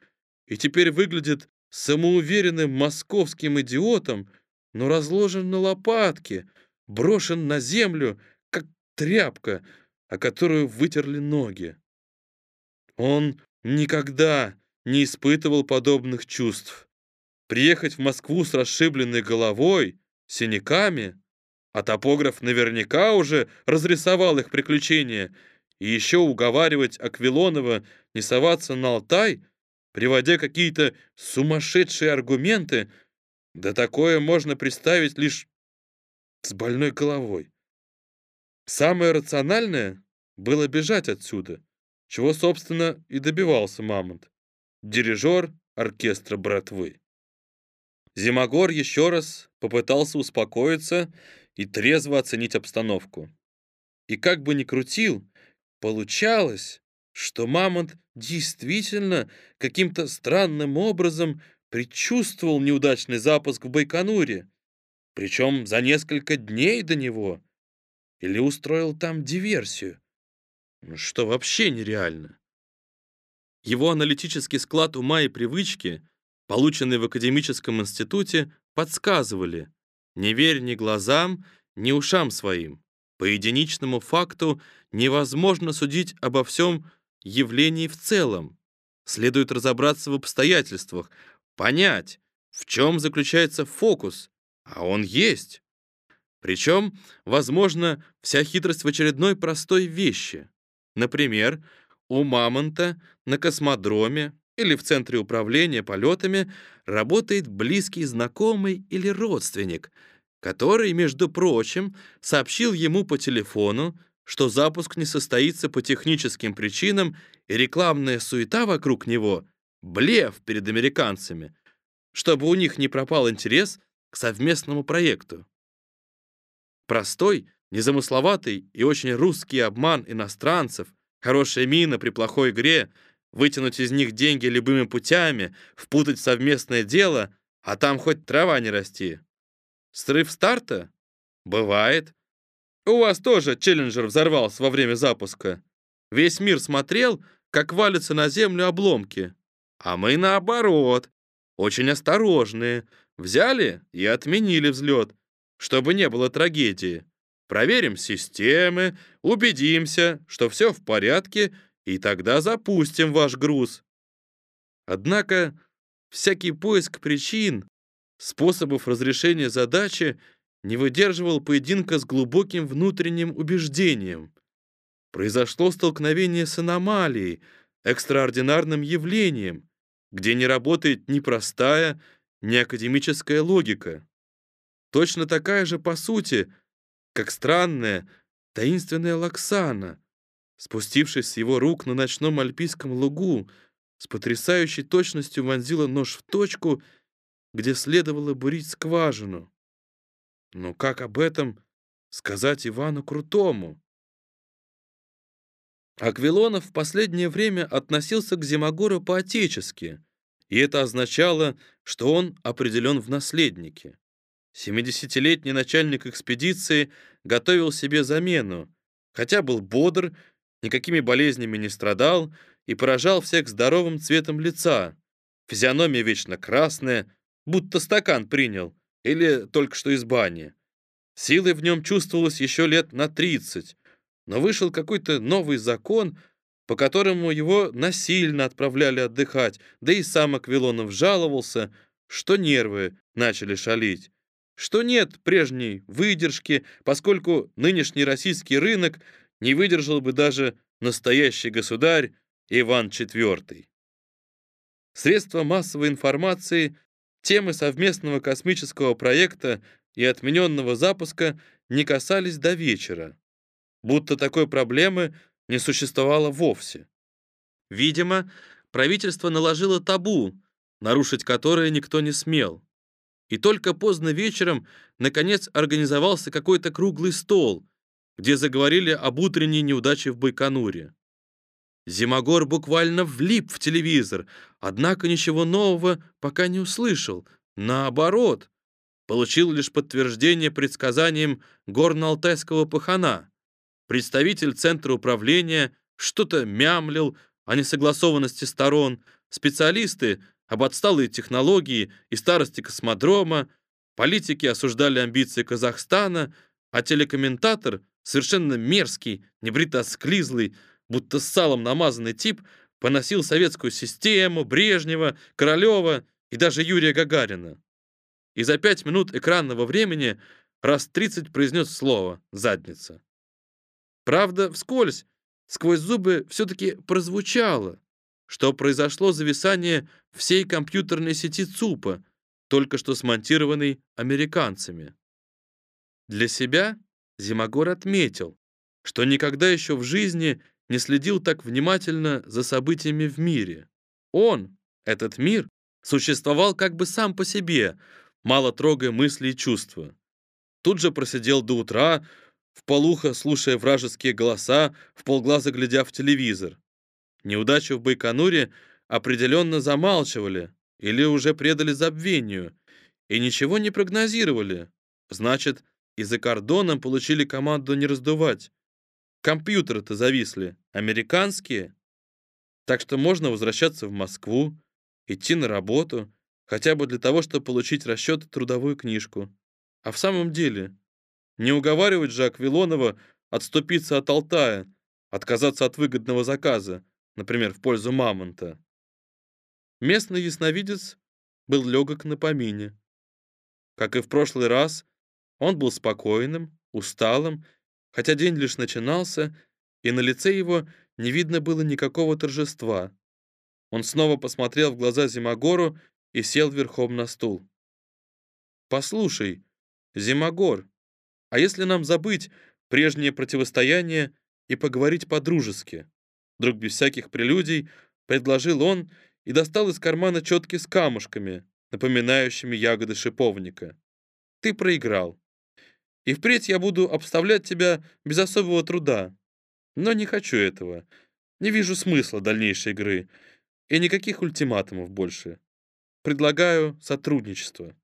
и теперь выглядит самоуверенным московским идиотом, но разложен на лопатке, брошен на землю, как тряпка, о которую вытерли ноги. Он никогда не испытывал подобных чувств. Приехать в Москву с расшибленной головой, синяками, а топограф наверняка уже разрисовал их приключения, и еще уговаривать Аквилонова не соваться на Алтай, приводя какие-то сумасшедшие аргументы — да такое можно представить лишь с больной головой. Самое рациональное было бежать отсюда, чего, собственно, и добивался Мамонт. Дирижер оркестра братвы. Зимогор еще раз попытался успокоиться и трезво оценить обстановку. И как бы ни крутил, получалось, что Мамонт действительно каким-то странным образом предчувствовал неудачный запуск в Байконуре, причем за несколько дней до него, или устроил там диверсию, что вообще нереально. Его аналитический склад ума и привычки, полученные в академическом институте, подсказывали «не верь ни глазам, ни ушам своим». По единичному факту невозможно судить обо всем явлении в целом. Следует разобраться в обстоятельствах, понять, в чем заключается фокус, А он есть. Причем, возможно, вся хитрость в очередной простой вещи. Например, у Мамонта на космодроме или в центре управления полетами работает близкий знакомый или родственник, который, между прочим, сообщил ему по телефону, что запуск не состоится по техническим причинам и рекламная суета вокруг него — блеф перед американцами, чтобы у них не пропал интерес к совместному проекту. Простой, незамысловатый и очень русский обман иностранцев, хорошая мина при плохой игре, вытянуть из них деньги любыми путями, впутать в совместное дело, а там хоть трава не расти. Срыв старта? Бывает. У вас тоже челленджер взорвался во время запуска. Весь мир смотрел, как валятся на землю обломки. А мы наоборот, очень осторожные. Взяли и отменили взлет чтобы не было трагедии. Проверим системы, убедимся, что все в порядке, и тогда запустим ваш груз. Однако всякий поиск причин, способов разрешения задачи не выдерживал поединка с глубоким внутренним убеждением. Произошло столкновение с аномалией, экстраординарным явлением, где не работает ни простая, ни академическая логика точно такая же по сути, как странная, таинственная Лаксана, спустившись с его рук на ночном альпийском лугу, с потрясающей точностью вонзила нож в точку, где следовало бурить скважину. Но как об этом сказать Ивану Крутому? Аквилонов в последнее время относился к Зимогору по-отечески, и это означало, что он определен в наследнике. Семидесятилетний начальник экспедиции готовил себе замену, хотя был бодр, никакими болезнями не страдал и поражал всех здоровым цветом лица. Физиономия вечно красная, будто стакан принял или только что из бани. Силы в нем чувствовалось еще лет на 30, но вышел какой-то новый закон, по которому его насильно отправляли отдыхать, да и сам Аквилонов жаловался, что нервы начали шалить что нет прежней выдержки, поскольку нынешний российский рынок не выдержал бы даже настоящий государь Иван IV. Средства массовой информации, темы совместного космического проекта и отмененного запуска не касались до вечера, будто такой проблемы не существовало вовсе. Видимо, правительство наложило табу, нарушить которое никто не смел. И только поздно вечером, наконец, организовался какой-то круглый стол, где заговорили об утренней неудаче в Байконуре. Зимогор буквально влип в телевизор, однако ничего нового пока не услышал. Наоборот, получил лишь подтверждение предсказаниям горно-алтайского пахана. Представитель Центра управления что-то мямлил о несогласованности сторон, специалисты об отсталой технологии и старости космодрома, политики осуждали амбиции Казахстана, а телекомментатор, совершенно мерзкий, небрито склизлый, будто с салом намазанный тип, поносил советскую систему, Брежнева, Королева и даже Юрия Гагарина. И за пять минут экранного времени раз тридцать произнес слово «задница». Правда, вскользь, сквозь зубы все-таки прозвучало, что произошло зависание всей компьютерной сети ЦУПа, только что смонтированной американцами. Для себя Зимогор отметил, что никогда еще в жизни не следил так внимательно за событиями в мире. Он, этот мир, существовал как бы сам по себе, мало трогая мысли и чувства. Тут же просидел до утра, в полухо слушая вражеские голоса, в полглаза глядя в телевизор. Неудачу в Байконуре определенно замалчивали или уже предали забвению и ничего не прогнозировали. Значит, и за кордоном получили команду не раздувать. Компьютеры-то зависли, американские. Так что можно возвращаться в Москву, идти на работу, хотя бы для того, чтобы получить расчет трудовую книжку. А в самом деле, не уговаривать же Аквилонова отступиться от Алтая, отказаться от выгодного заказа, например, в пользу мамонта. Местный ясновидец был легок на помине. как и в прошлый раз, он был спокойным, усталым, хотя день лишь начинался, и на лице его не видно было никакого торжества. Он снова посмотрел в глаза Зимогору и сел верхом на стул. «Послушай, Зимогор, а если нам забыть прежнее противостояние и поговорить по-дружески?» Вдруг без всяких прелюдий предложил он и достал из кармана четки с камушками, напоминающими ягоды шиповника. «Ты проиграл. И впредь я буду обставлять тебя без особого труда. Но не хочу этого. Не вижу смысла дальнейшей игры. И никаких ультиматумов больше. Предлагаю сотрудничество».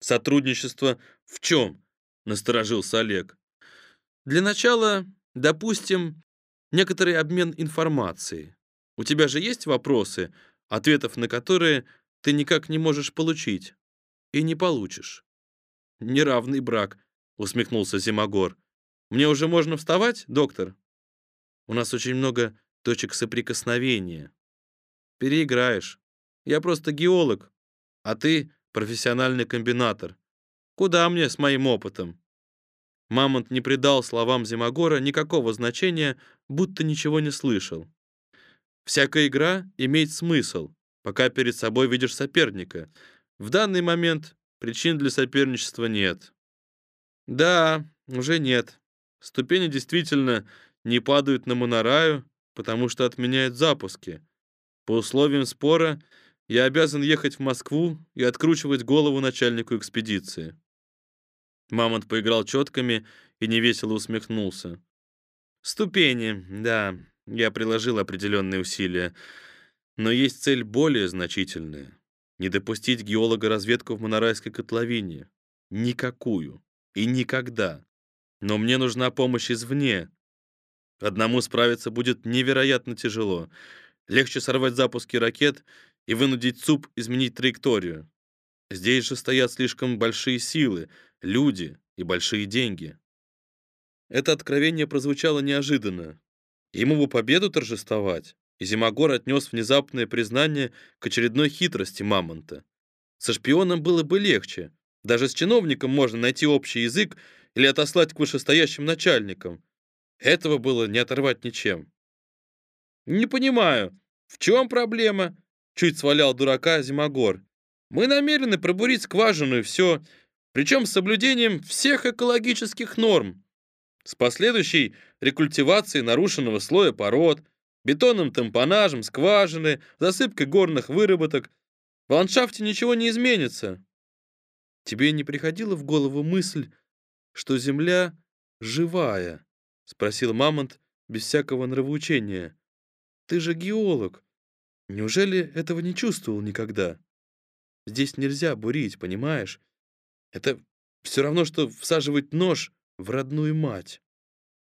«Сотрудничество в чем?» — насторожился Олег. «Для начала, допустим, некоторый обмен информацией. У тебя же есть вопросы, ответов на которые ты никак не можешь получить и не получишь». «Неравный брак», — усмехнулся Зимогор. «Мне уже можно вставать, доктор?» «У нас очень много точек соприкосновения. Переиграешь. Я просто геолог, а ты профессиональный комбинатор. Куда мне с моим опытом?» Мамонт не придал словам Зимогора никакого значения, будто ничего не слышал. «Всякая игра имеет смысл, пока перед собой видишь соперника. В данный момент причин для соперничества нет». «Да, уже нет. Ступени действительно не падают на монораю, потому что отменяют запуски. По условиям спора я обязан ехать в Москву и откручивать голову начальнику экспедиции. Мамонт поиграл четками и невесело усмехнулся. Ступени, да, я приложил определенные усилия. Но есть цель более значительная. Не допустить геолога-разведку в Монорайской котловине. Никакую. И никогда. Но мне нужна помощь извне. Одному справиться будет невероятно тяжело. Легче сорвать запуски ракет и вынудить ЦУП изменить траекторию. Здесь же стоят слишком большие силы, люди и большие деньги. Это откровение прозвучало неожиданно. Ему бы победу торжествовать, и Зимогор отнес внезапное признание к очередной хитрости Мамонта. Со шпионом было бы легче. Даже с чиновником можно найти общий язык или отослать к вышестоящим начальникам. Этого было не оторвать ничем. «Не понимаю, в чем проблема?» Чуть свалял дурака Зимогор. «Мы намерены пробурить скважину и все, причем с соблюдением всех экологических норм, с последующей рекультивацией нарушенного слоя пород, бетонным тампонажем скважины, засыпкой горных выработок. В ландшафте ничего не изменится. Тебе не приходила в голову мысль, что Земля живая? Спросил Мамонт без всякого нравоучения. Ты же геолог. Неужели этого не чувствовал никогда? Здесь нельзя бурить, понимаешь? Это все равно, что всаживать нож в родную мать.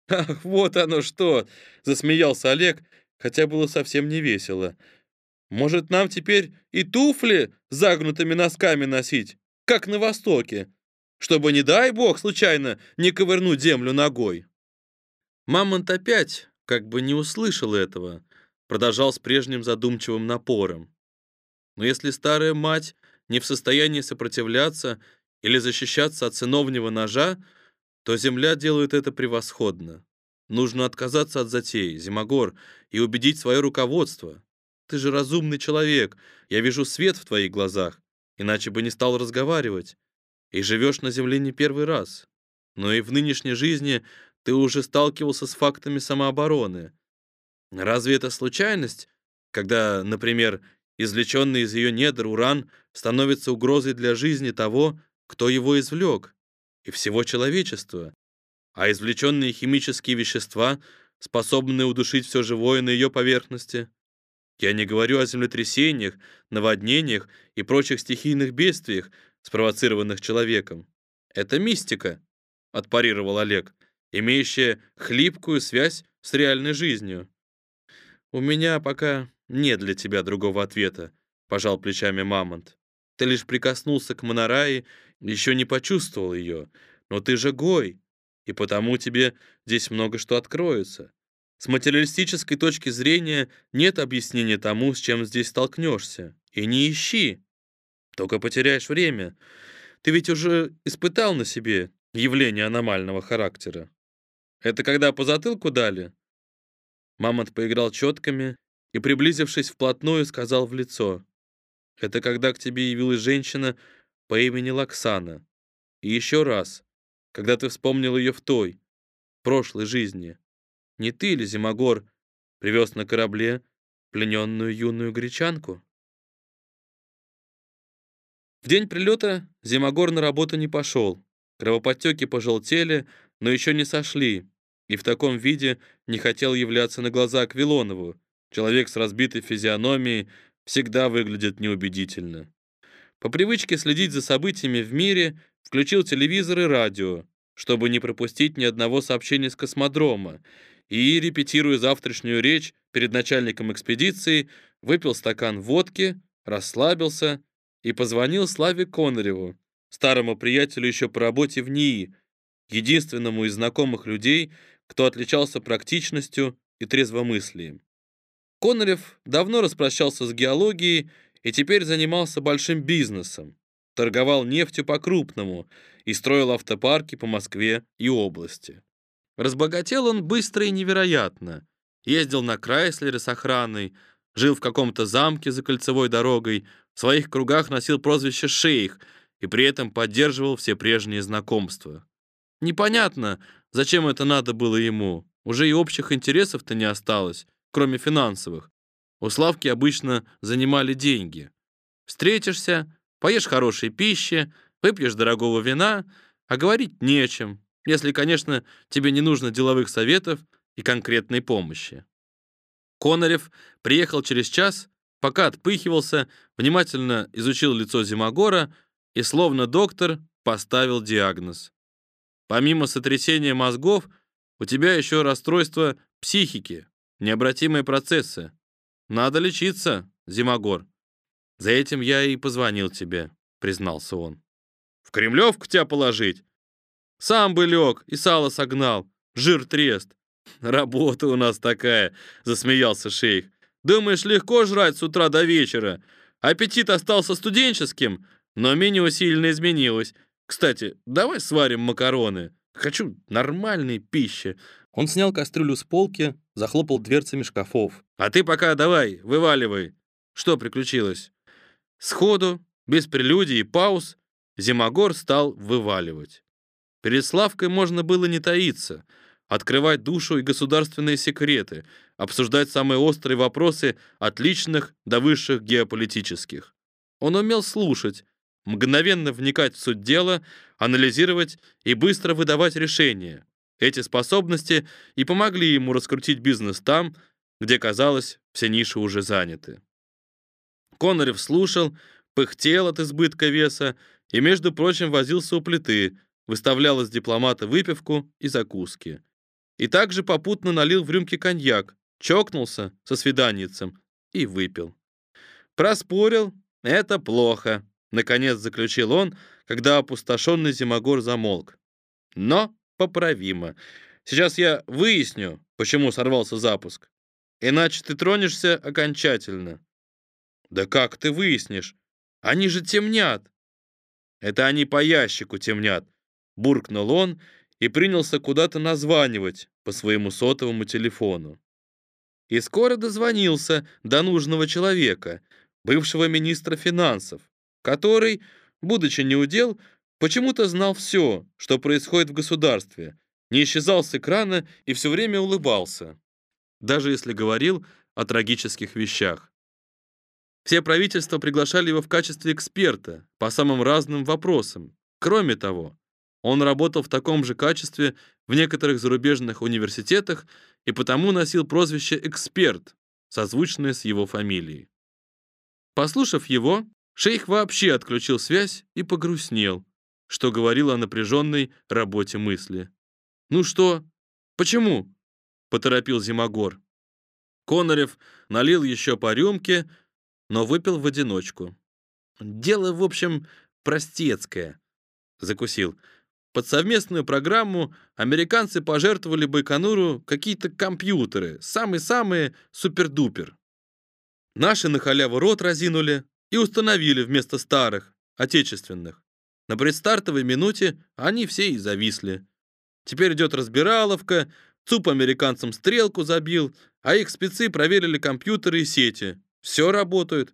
«Ах, вот оно что!» — засмеялся Олег, хотя было совсем не весело. «Может, нам теперь и туфли загнутыми носками носить, как на Востоке, чтобы, не дай бог, случайно не ковырнуть землю ногой?» Мамонт опять как бы не услышал этого, продолжал с прежним задумчивым напором. Но если старая мать не в состоянии сопротивляться или защищаться от сыновнего ножа, то Земля делает это превосходно. Нужно отказаться от затеи, Зимогор, и убедить свое руководство. Ты же разумный человек, я вижу свет в твоих глазах, иначе бы не стал разговаривать. И живешь на Земле не первый раз. Но и в нынешней жизни ты уже сталкивался с фактами самообороны. Разве это случайность, когда, например, извлеченный из ее недр уран становится угрозой для жизни того, кто его извлек, и всего человечества, а извлеченные химические вещества способны удушить все живое на ее поверхности. Я не говорю о землетрясениях, наводнениях и прочих стихийных бедствиях, спровоцированных человеком. Это мистика, отпарировал Олег, имеющая хлипкую связь с реальной жизнью. У меня пока нет для тебя другого ответа, пожал плечами Мамонт. Ты лишь прикоснулся к Монорае, еще не почувствовал ее. Но ты же Гой, и потому тебе здесь много что откроется. С материалистической точки зрения нет объяснения тому, с чем здесь столкнешься. И не ищи. Только потеряешь время. Ты ведь уже испытал на себе явление аномального характера. Это когда по затылку дали?» Мамонт поиграл четками и, приблизившись вплотную, сказал в лицо. «Это когда к тебе явилась женщина по имени Лаксана. И еще раз, когда ты вспомнил ее в той, прошлой жизни. Не ты ли, Зимогор, привез на корабле плененную юную гречанку?» В день прилета Зимогор на работу не пошел. Кровоподтеки пожелтели, но еще не сошли, и в таком виде не хотел являться на глаза к Вилонову. Человек с разбитой физиономией всегда выглядит неубедительно. По привычке следить за событиями в мире, включил телевизор и радио, чтобы не пропустить ни одного сообщения с космодрома, и, репетируя завтрашнюю речь перед начальником экспедиции, выпил стакан водки, расслабился и позвонил Славе Конореву, старому приятелю еще по работе в НИИ, единственному из знакомых людей, кто отличался практичностью и трезвомыслием. Конорев давно распрощался с геологией и теперь занимался большим бизнесом. Торговал нефтью по-крупному и строил автопарки по Москве и области. Разбогател он быстро и невероятно. Ездил на Крайслере с охраной, жил в каком-то замке за кольцевой дорогой, в своих кругах носил прозвище «шейх» и при этом поддерживал все прежние знакомства. Непонятно, зачем это надо было ему. Уже и общих интересов-то не осталось, кроме финансовых. У Славки обычно занимали деньги. Встретишься, поешь хорошей пищи, выпьешь дорогого вина, а говорить нечем, если, конечно, тебе не нужно деловых советов и конкретной помощи. Конорев приехал через час, пока отпыхивался, внимательно изучил лицо Зимогора и, словно доктор, поставил диагноз. Помимо сотрясения мозгов, у тебя еще расстройство психики, необратимые процессы. Надо лечиться, Зимогор. За этим я и позвонил тебе, признался он. В Кремлевку тебя положить? Сам бы лег и сало согнал. Жир трест. Работа у нас такая, засмеялся шейх. Думаешь, легко жрать с утра до вечера? Аппетит остался студенческим, но меню сильно изменилось. Кстати, давай сварим макароны. Хочу нормальной пищи. Он снял кастрюлю с полки, захлопал дверцами шкафов. А ты пока давай, вываливай. Что приключилось? Сходу, без прелюдий и пауз, Зимогор стал вываливать. Перед Славкой можно было не таиться, открывать душу и государственные секреты, обсуждать самые острые вопросы от личных до высших геополитических. Он умел слушать, мгновенно вникать в суть дела, анализировать и быстро выдавать решения. Эти способности и помогли ему раскрутить бизнес там, где, казалось, все ниши уже заняты. Конорев слушал, пыхтел от избытка веса и, между прочим, возился у плиты, выставлял из дипломата выпивку и закуски. И также попутно налил в рюмки коньяк, чокнулся со свиданницем и выпил. Проспорил — это плохо. Наконец заключил он, когда опустошенный Зимогор замолк. Но поправимо. Сейчас я выясню, почему сорвался запуск. Иначе ты тронешься окончательно. Да как ты выяснишь? Они же темнят. Это они по ящику темнят, буркнул он и принялся куда-то названивать по своему сотовому телефону. И скоро дозвонился до нужного человека, бывшего министра финансов который, будучи неудел, почему-то знал все, что происходит в государстве, не исчезал с экрана и все время улыбался, даже если говорил о трагических вещах. Все правительства приглашали его в качестве эксперта по самым разным вопросам. Кроме того, он работал в таком же качестве в некоторых зарубежных университетах и потому носил прозвище «эксперт», созвучное с его фамилией. Послушав его, Шейх вообще отключил связь и погрустнел, что говорило о напряженной работе мысли. «Ну что? Почему?» — поторопил Зимогор. Конорев налил еще по рюмке, но выпил в одиночку. «Дело, в общем, простецкое», — закусил. Под совместную программу американцы пожертвовали Байконуру какие-то компьютеры, самые-самые супер-дупер. Наши на халяву рот разинули, и установили вместо старых, отечественных. На предстартовой минуте они все и зависли. Теперь идет разбираловка, ЦУП американцам стрелку забил, а их спецы проверили компьютеры и сети. Все работает.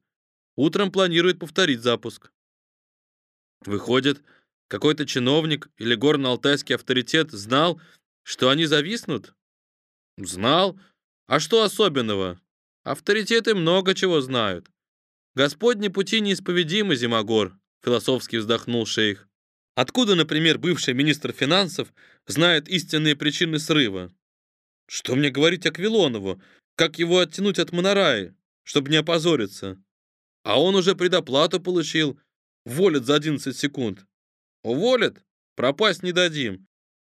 Утром планируют повторить запуск. Выходит, какой-то чиновник или горно-алтайский авторитет знал, что они зависнут? Знал. А что особенного? Авторитеты много чего знают. Господни пути неисповедимы, Зимогор, философски вздохнул шейх. Откуда, например, бывший министр финансов знает истинные причины срыва? Что мне говорить о Квилонову? Как его оттянуть от Монараи, чтобы не опозориться? А он уже предоплату получил. Волят за 11 секунд. Уволят? Пропасть не дадим.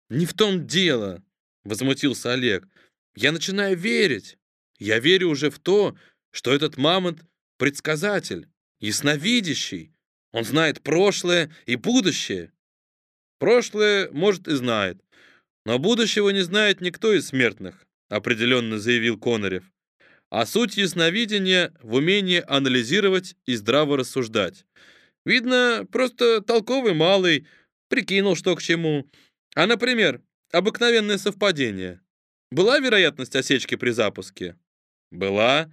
Не в том дело, возмутился Олег. Я начинаю верить. Я верю уже в то, что этот мамонт предсказатель, ясновидящий. Он знает прошлое и будущее. Прошлое, может, и знает, но будущего не знает никто из смертных, определенно заявил Конорев. А суть ясновидения в умении анализировать и здраво рассуждать. Видно, просто толковый малый прикинул, что к чему. А, например, обыкновенное совпадение. Была вероятность осечки при запуске? Была.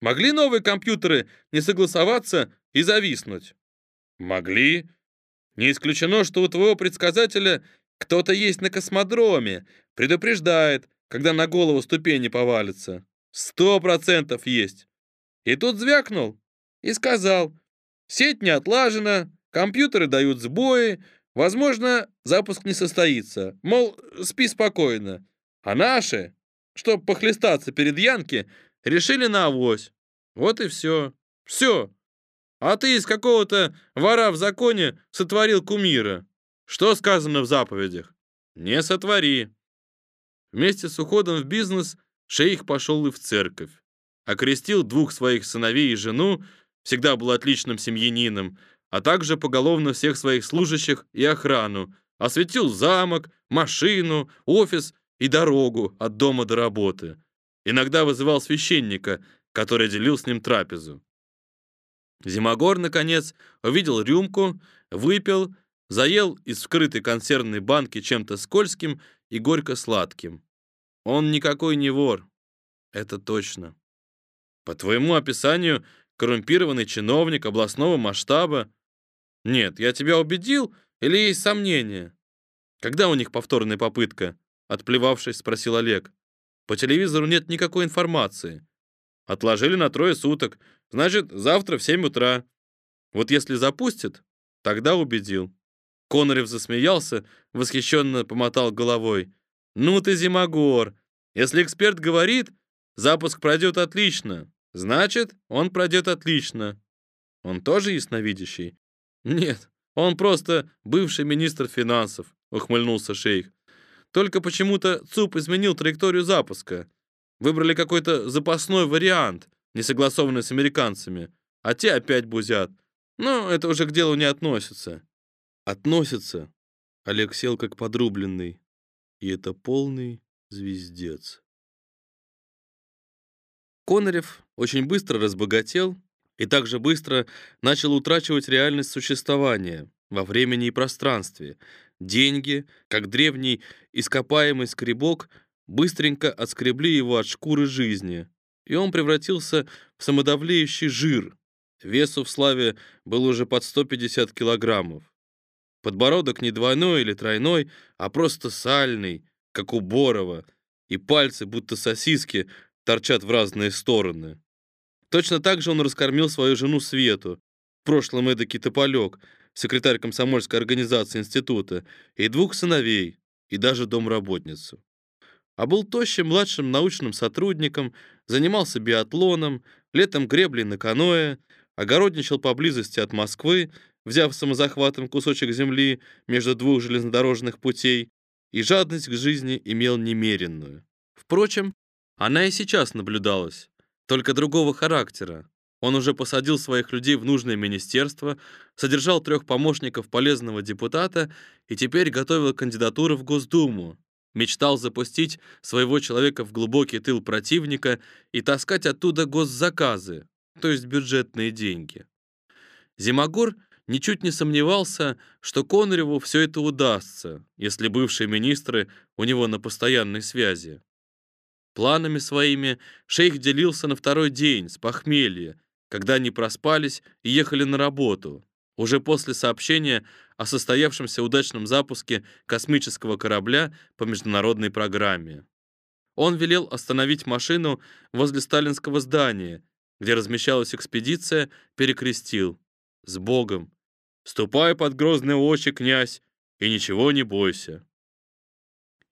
Могли новые компьютеры не согласоваться и зависнуть? Могли. Не исключено, что у твоего предсказателя кто-то есть на космодроме, предупреждает, когда на голову ступени повалится. Сто процентов есть. И тут звякнул и сказал, сеть не отлажена, компьютеры дают сбои, возможно, запуск не состоится. Мол, спи спокойно. А наши, чтоб похлестаться перед Янки, решили на авось. Вот и все. Все. А ты из какого-то вора в законе сотворил кумира. Что сказано в заповедях? Не сотвори. Вместе с уходом в бизнес шейх пошел и в церковь. Окрестил двух своих сыновей и жену, всегда был отличным семьянином, а также поголовно всех своих служащих и охрану, осветил замок, машину, офис и дорогу от дома до работы. Иногда вызывал священника, который делил с ним трапезу. Зимогор, наконец, увидел рюмку, выпил заел из вскрытой консервной банки чем-то скользким и горько-сладким. Он никакой не вор, это точно. По твоему описанию, коррумпированный чиновник областного масштаба. Нет, я тебя убедил или есть сомнения? Когда у них повторная попытка? Отплевавшись, спросил Олег. По телевизору нет никакой информации. Отложили на трое суток. Значит, завтра в 7 утра. Вот если запустят, тогда убедил. Конорев засмеялся, восхищенно помотал головой. «Ну ты, Зимогор! Если эксперт говорит, запуск пройдет отлично, значит, он пройдет отлично. Он тоже ясновидящий?» «Нет, он просто бывший министр финансов», — ухмыльнулся шейх. «Только почему-то ЦУП изменил траекторию запуска. Выбрали какой-то запасной вариант, не согласованный с американцами, а те опять бузят. Но это уже к делу не относится. Относится. Олег сел как подрубленный. И это полный звездец. Конорев очень быстро разбогател и также быстро начал утрачивать реальность существования во времени и пространстве. Деньги, как древний ископаемый скребок, быстренько отскребли его от шкуры жизни, и он превратился в самодавлеющий жир. Весу в славе был уже под 150 килограммов. Подбородок не двойной или тройной, а просто сальный, как у Борова, и пальцы, будто сосиски, торчат в разные стороны. Точно так же он раскормил свою жену Свету, в прошлом эдакий тополек, секретарь комсомольской организации института, и двух сыновей, и даже домработницу. А был тощим младшим научным сотрудником, занимался биатлоном, летом греблей на каноэ, огородничал поблизости от Москвы, взяв самозахватом кусочек земли между двух железнодорожных путей, и жадность к жизни имел немеренную. Впрочем, она и сейчас наблюдалась, только другого характера. Он уже посадил своих людей в нужное министерство, содержал трех помощников полезного депутата и теперь готовил кандидатуру в Госдуму. Мечтал запустить своего человека в глубокий тыл противника и таскать оттуда госзаказы, то есть бюджетные деньги. Зимогор ничуть не сомневался, что Конреву все это удастся, если бывшие министры у него на постоянной связи. Планами своими шейх делился на второй день с похмелья, когда они проспались и ехали на работу, уже после сообщения о состоявшемся удачном запуске космического корабля по международной программе. Он велел остановить машину возле сталинского здания, где размещалась экспедиция, перекрестил. «С Богом! Ступай под грозные очи, князь, и ничего не бойся!»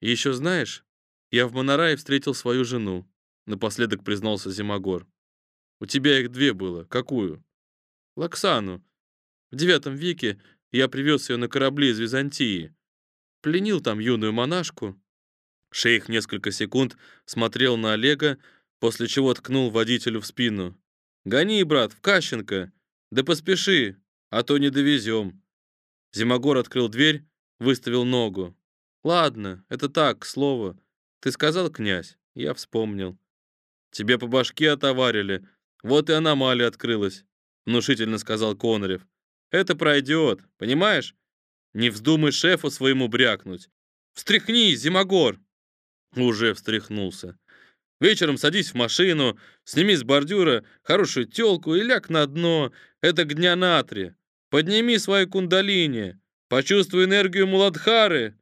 «И еще знаешь, я в Монорае встретил свою жену», напоследок признался Зимогор. «У тебя их две было. Какую?» «Лаксану. В девятом веке я привез ее на корабле из Византии. Пленил там юную монашку, Шейх несколько секунд смотрел на Олега, после чего ткнул водителю в спину. «Гони, брат, в Кащенко! Да поспеши, а то не довезем!» Зимогор открыл дверь, выставил ногу. «Ладно, это так, слово. Ты сказал, князь?» Я вспомнил. «Тебе по башке отоварили. Вот и аномалия открылась», — внушительно сказал Конорев. «Это пройдет, понимаешь? Не вздумай шефу своему брякнуть. Встряхнись, Зимогор!» Уже встряхнулся. Вечером садись в машину, сними с бордюра хорошую тёлку и ляг на дно. Это дня на три. Подними свою кундалини. Почувствуй энергию Муладхары.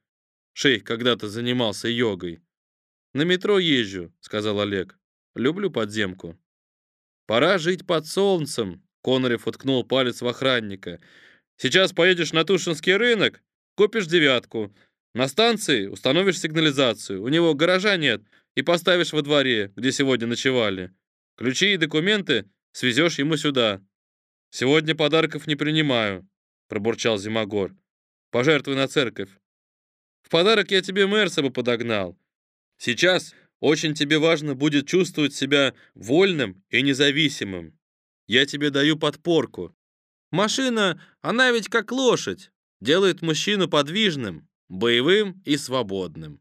Шейх когда-то занимался йогой. На метро езжу, сказал Олег. Люблю подземку. Пора жить под солнцем. Конорев уткнул палец в охранника. Сейчас поедешь на Тушинский рынок, купишь девятку. На станции установишь сигнализацию, у него гаража нет, и поставишь во дворе, где сегодня ночевали. Ключи и документы свезешь ему сюда. Сегодня подарков не принимаю, пробурчал Зимогор. Пожертвуй на церковь. В подарок я тебе Мерса бы подогнал. Сейчас очень тебе важно будет чувствовать себя вольным и независимым. Я тебе даю подпорку. Машина, она ведь как лошадь, делает мужчину подвижным, боевым и свободным.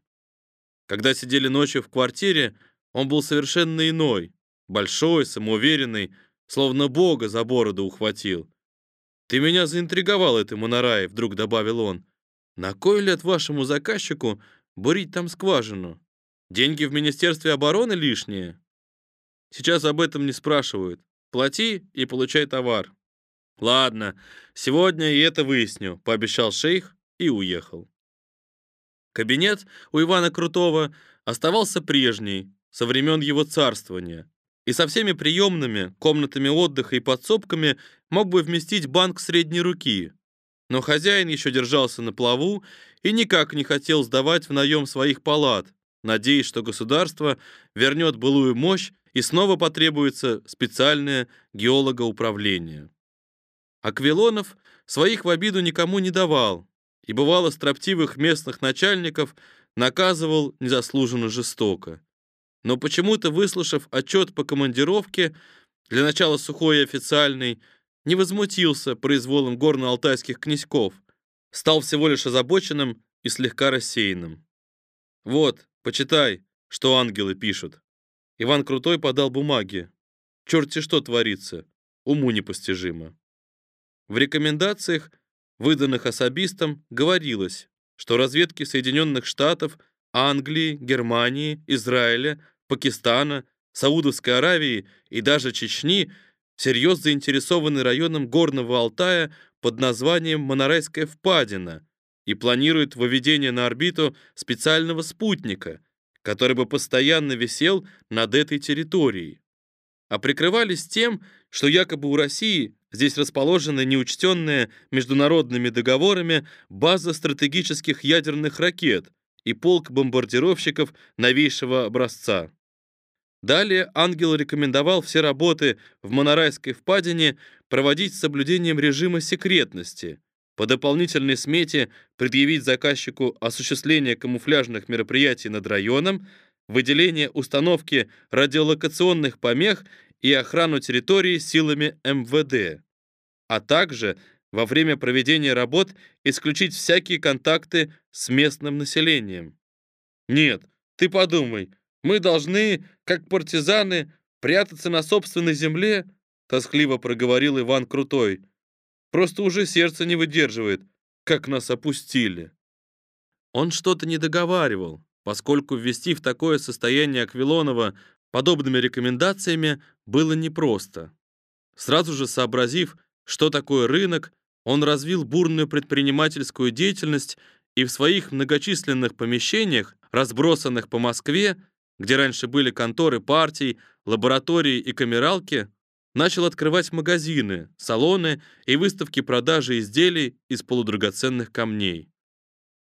Когда сидели ночью в квартире, он был совершенно иной, большой, самоуверенный, словно Бога за бороду ухватил. «Ты меня заинтриговал этой Монорай», — вдруг добавил он. «На кой лет вашему заказчику бурить там скважину? Деньги в Министерстве обороны лишние?» «Сейчас об этом не спрашивают. Плати и получай товар». «Ладно, сегодня и это выясню», — пообещал шейх и уехал. Кабинет у Ивана Крутого оставался прежний, со времен его царствования, и со всеми приемными, комнатами отдыха и подсобками мог бы вместить банк средней руки. Но хозяин еще держался на плаву и никак не хотел сдавать в наем своих палат, надеясь, что государство вернет былую мощь и снова потребуется специальное геологоуправление. Аквилонов своих в обиду никому не давал, и бывало строптивых местных начальников наказывал незаслуженно жестоко. Но почему-то, выслушав отчет по командировке, для начала сухой и официальный, не возмутился произволом горно-алтайских князьков, стал всего лишь озабоченным и слегка рассеянным. «Вот, почитай, что ангелы пишут». Иван Крутой подал бумаги. Черти что творится, уму непостижимо. В рекомендациях выданных особистам, говорилось, что разведки Соединенных Штатов, Англии, Германии, Израиля, Пакистана, Саудовской Аравии и даже Чечни всерьез заинтересованы районом Горного Алтая под названием Монорайская впадина и планируют выведение на орбиту специального спутника, который бы постоянно висел над этой территорией. А прикрывались тем, что якобы у России Здесь расположена неучтенная международными договорами база стратегических ядерных ракет и полк бомбардировщиков новейшего образца. Далее Ангел рекомендовал все работы в Монорайской впадине проводить с соблюдением режима секретности, по дополнительной смете предъявить заказчику осуществление камуфляжных мероприятий над районом, выделение установки радиолокационных помех и охрану территории силами МВД, а также во время проведения работ исключить всякие контакты с местным населением. Нет, ты подумай, мы должны, как партизаны, прятаться на собственной земле, тоскливо проговорил Иван Крутой. Просто уже сердце не выдерживает, как нас опустили». Он что-то не договаривал, поскольку ввести в такое состояние Аквилонова подобными рекомендациями было непросто. Сразу же сообразив, что такое рынок, он развил бурную предпринимательскую деятельность и в своих многочисленных помещениях, разбросанных по Москве, где раньше были конторы партий, лаборатории и камералки, начал открывать магазины, салоны и выставки продажи изделий из полудрагоценных камней.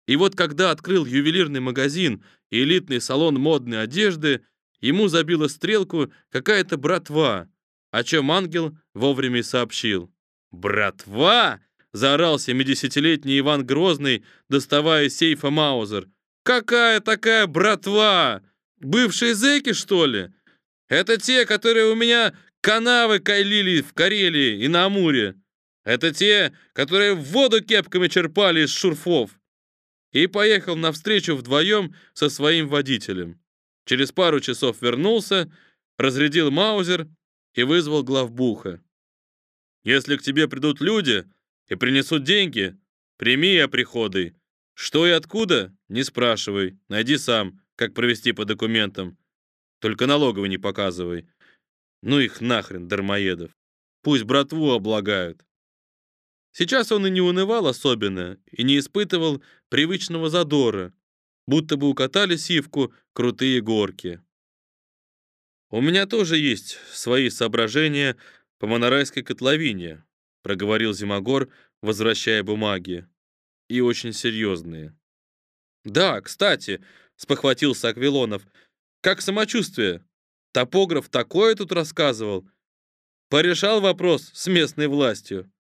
И вот когда открыл ювелирный магазин и элитный салон модной одежды, ему забила стрелку какая-то братва, о чем ангел вовремя и сообщил. «Братва!» — заорал 70-летний Иван Грозный, доставая сейфа Маузер. «Какая такая братва? Бывшие зэки, что ли? Это те, которые у меня канавы кайлили в Карелии и на Амуре. Это те, которые воду кепками черпали из шурфов и поехал навстречу вдвоем со своим водителем. Через пару часов вернулся, разрядил маузер и вызвал главбуха. «Если к тебе придут люди и принесут деньги, прими я приходы. Что и откуда, не спрашивай, найди сам, как провести по документам. Только налоговый не показывай. Ну их нахрен, дармоедов. Пусть братву облагают». Сейчас он и не унывал особенно, и не испытывал привычного задора, будто бы укатали сивку крутые горки. «У меня тоже есть свои соображения по Монорайской котловине», проговорил Зимогор, возвращая бумаги. «И очень серьезные». «Да, кстати», — спохватился Аквилонов, «как самочувствие? Топограф такое тут рассказывал. Порешал вопрос с местной властью».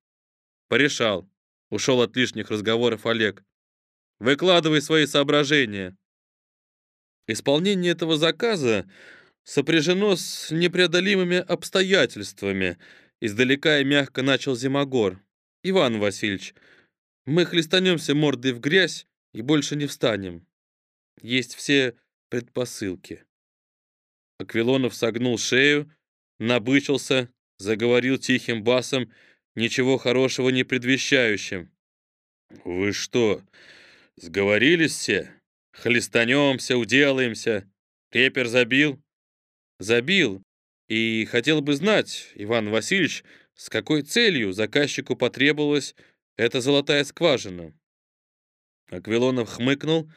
Порешал. Ушел от лишних разговоров Олег. Выкладывай свои соображения. Исполнение этого заказа сопряжено с непреодолимыми обстоятельствами. Издалека и мягко начал Зимогор. Иван Васильевич, мы хлестанемся мордой в грязь и больше не встанем. Есть все предпосылки. Аквилонов согнул шею, набычился, заговорил тихим басом ничего хорошего не предвещающим. «Вы что, сговорились все? Хлестанемся, уделаемся? Репер забил?» «Забил. И хотел бы знать, Иван Васильевич, с какой целью заказчику потребовалась эта золотая скважина?» Аквилонов хмыкнул,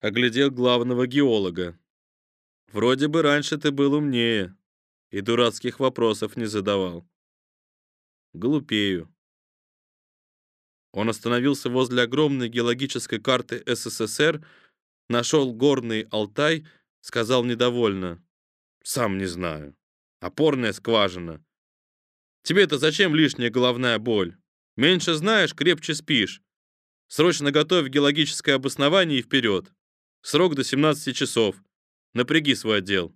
оглядел главного геолога. «Вроде бы раньше ты был умнее и дурацких вопросов не задавал». Глупею. Он остановился возле огромной геологической карты СССР, нашел горный Алтай, сказал недовольно. «Сам не знаю. Опорная скважина. Тебе-то зачем лишняя головная боль? Меньше знаешь, крепче спишь. Срочно готовь геологическое обоснование и вперед. Срок до 17 часов. Напряги свой отдел».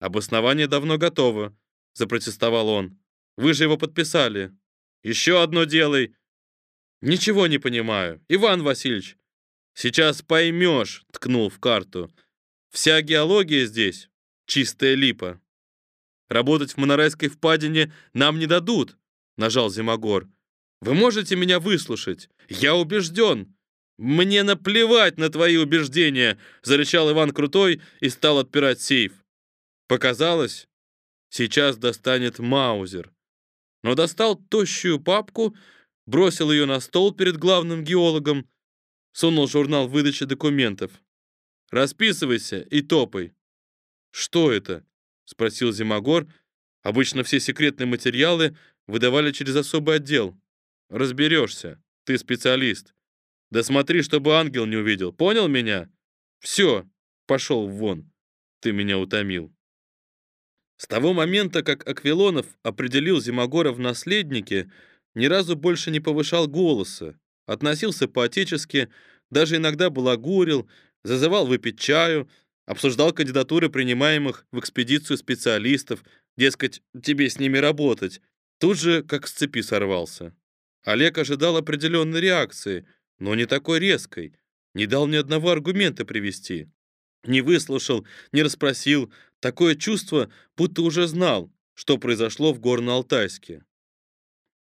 «Обоснование давно готово», — запротестовал он. Вы же его подписали. Еще одно делай. Ничего не понимаю. Иван Васильевич, сейчас поймешь, ткнул в карту. Вся геология здесь чистая липа. Работать в Монорайской впадине нам не дадут, нажал Зимогор. Вы можете меня выслушать? Я убежден. Мне наплевать на твои убеждения, зарычал Иван Крутой и стал отпирать сейф. Показалось, сейчас достанет Маузер но достал тощую папку, бросил ее на стол перед главным геологом, сунул журнал выдачи документов. «Расписывайся и топай». «Что это?» — спросил Зимогор. «Обычно все секретные материалы выдавали через особый отдел. Разберешься, ты специалист. Да смотри, чтобы ангел не увидел. Понял меня? Все, пошел вон. Ты меня утомил». С того момента, как Аквилонов определил Зимогора в наследнике, ни разу больше не повышал голоса, относился по-отечески, даже иногда балагурил, зазывал выпить чаю, обсуждал кандидатуры принимаемых в экспедицию специалистов, дескать, тебе с ними работать. Тут же как с цепи сорвался. Олег ожидал определенной реакции, но не такой резкой, не дал ни одного аргумента привести. Не выслушал, не расспросил, Такое чувство, будто уже знал, что произошло в Горно-Алтайске.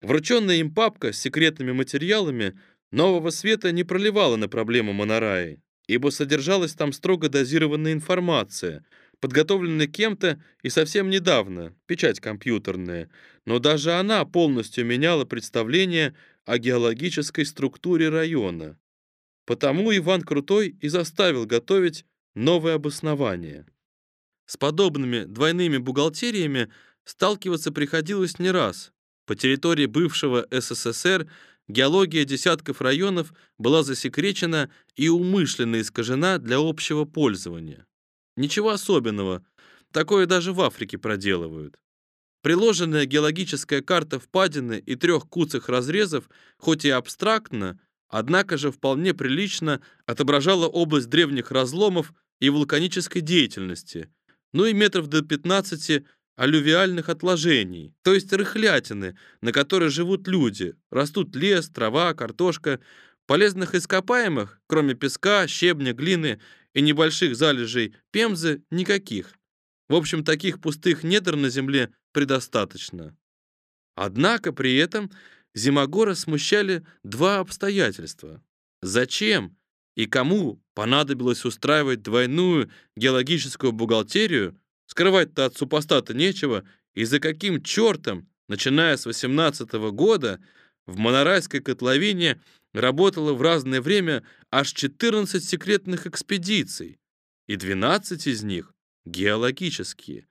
Врученная им папка с секретными материалами нового света не проливала на проблему Монараи, ибо содержалась там строго дозированная информация, подготовленная кем-то и совсем недавно, печать компьютерная, но даже она полностью меняла представление о геологической структуре района. Потому Иван Крутой и заставил готовить новое обоснование. С подобными двойными бухгалтериями сталкиваться приходилось не раз. По территории бывшего СССР геология десятков районов была засекречена и умышленно искажена для общего пользования. Ничего особенного, такое даже в Африке проделывают. Приложенная геологическая карта впадины и трех куцых разрезов, хоть и абстрактно, однако же вполне прилично отображала область древних разломов и вулканической деятельности, ну и метров до 15 алювиальных отложений, то есть рыхлятины, на которой живут люди, растут лес, трава, картошка, полезных ископаемых, кроме песка, щебня, глины и небольших залежей пемзы, никаких. В общем, таких пустых недр на земле предостаточно. Однако при этом Зимогора смущали два обстоятельства. Зачем и кому понадобилось устраивать двойную геологическую бухгалтерию, скрывать-то от супостата нечего, и за каким чертом, начиная с 18 -го года, в Монорайской котловине работало в разное время аж 14 секретных экспедиций, и 12 из них геологические.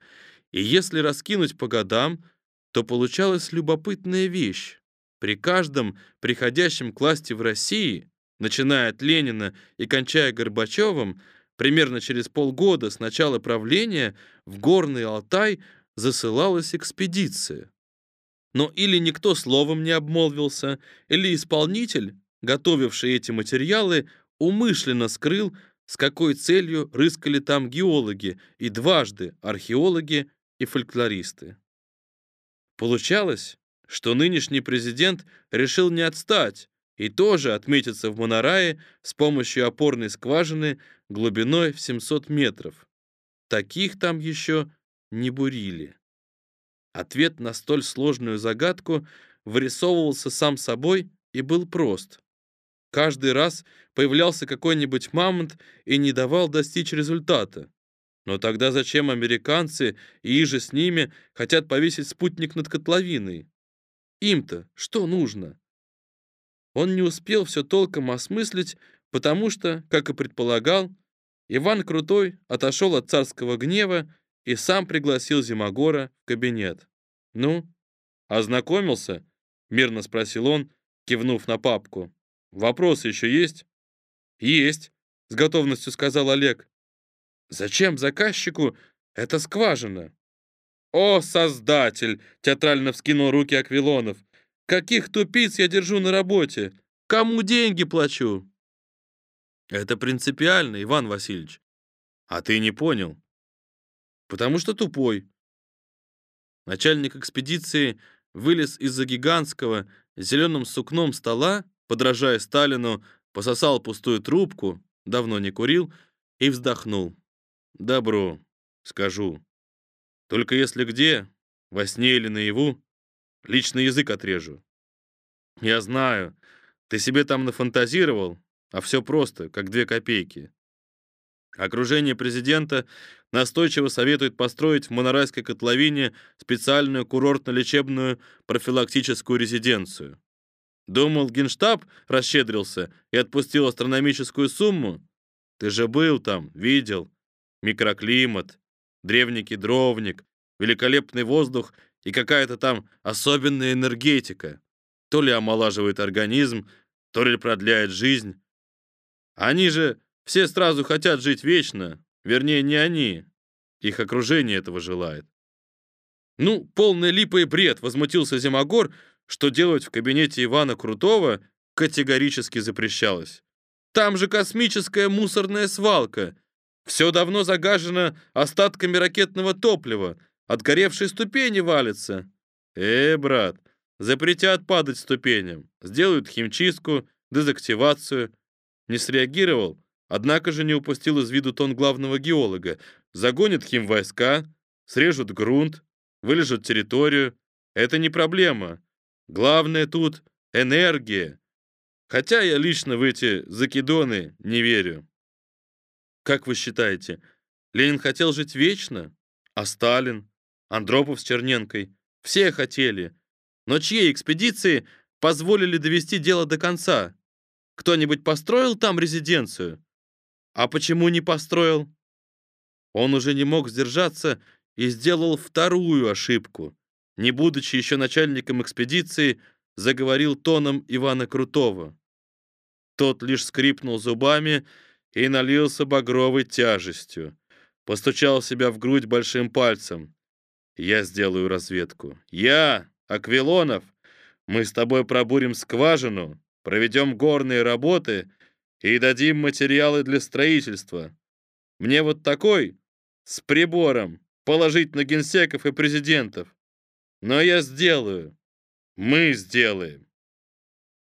И если раскинуть по годам, то получалась любопытная вещь. При каждом приходящем к власти в России, начиная от Ленина и кончая Горбачевым, примерно через полгода с начала правления в Горный Алтай засылалась экспедиция. Но или никто словом не обмолвился, или исполнитель, готовивший эти материалы, умышленно скрыл, с какой целью рыскали там геологи и дважды археологи и фольклористы. Получалось, что нынешний президент решил не отстать и тоже отметиться в Монорае с помощью опорной скважины глубиной в 700 метров. Таких там еще не бурили. Ответ на столь сложную загадку вырисовывался сам собой и был прост. Каждый раз появлялся какой-нибудь мамонт и не давал достичь результата. Но тогда зачем американцы и иже с ними хотят повесить спутник над котловиной? Им-то что нужно? Он не успел все толком осмыслить, потому что, как и предполагал, Иван Крутой отошел от царского гнева и сам пригласил Зимогора в кабинет. «Ну, ознакомился?» — мирно спросил он, кивнув на папку. «Вопросы еще есть?» «Есть», — с готовностью сказал Олег. «Зачем заказчику эта скважина?» «О, Создатель!» — театрально вскинул руки Аквилонов. «Каких тупиц я держу на работе? Кому деньги плачу?» «Это принципиально, Иван Васильевич. А ты не понял?» «Потому что тупой». Начальник экспедиции вылез из-за гигантского зеленым сукном стола, подражая Сталину, пососал пустую трубку, давно не курил, и вздохнул. «Добро, скажу. Только если где, во сне или наяву, лично язык отрежу. Я знаю, ты себе там нафантазировал, а все просто, как две копейки. Окружение президента настойчиво советует построить в Монорайской котловине специальную курортно-лечебную профилактическую резиденцию. Думал, Генштаб расщедрился и отпустил астрономическую сумму? Ты же был там, видел. Микроклимат, древний кедровник, великолепный воздух и какая-то там особенная энергетика. То ли омолаживает организм, то ли продляет жизнь. Они же все сразу хотят жить вечно, вернее, не они. Их окружение этого желает. Ну, полный липа и бред, возмутился Зимогор, что делать в кабинете Ивана Крутого категорически запрещалось. Там же космическая мусорная свалка — все давно загажено остатками ракетного топлива. Отгоревшие ступени валятся. Э, брат, запретят падать ступеням. Сделают химчистку, дезактивацию. Не среагировал, однако же не упустил из виду тон главного геолога. Загонят химвойска, срежут грунт, вылежат территорию. Это не проблема. Главное тут энергия. Хотя я лично в эти закидоны не верю. Как вы считаете, Ленин хотел жить вечно? А Сталин? Андропов с Черненкой? Все хотели. Но чьи экспедиции позволили довести дело до конца? Кто-нибудь построил там резиденцию? А почему не построил? Он уже не мог сдержаться и сделал вторую ошибку. Не будучи еще начальником экспедиции, заговорил тоном Ивана Крутого. Тот лишь скрипнул зубами и налился багровой тяжестью. Постучал себя в грудь большим пальцем. «Я сделаю разведку. Я, Аквилонов, мы с тобой пробурим скважину, проведем горные работы и дадим материалы для строительства. Мне вот такой, с прибором, положить на генсеков и президентов. Но я сделаю. Мы сделаем.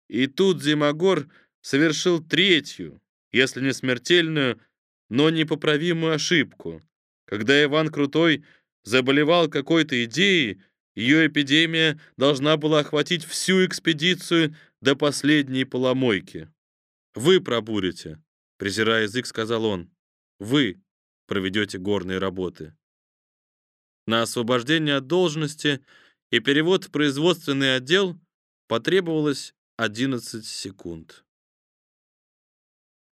И тут Зимогор совершил третью, если не смертельную, но непоправимую ошибку. Когда Иван Крутой заболевал какой-то идеей, ее эпидемия должна была охватить всю экспедицию до последней поломойки. Вы пробурите, презирая язык, сказал он. Вы проведете горные работы. На освобождение от должности и перевод в производственный отдел потребовалось 11 секунд.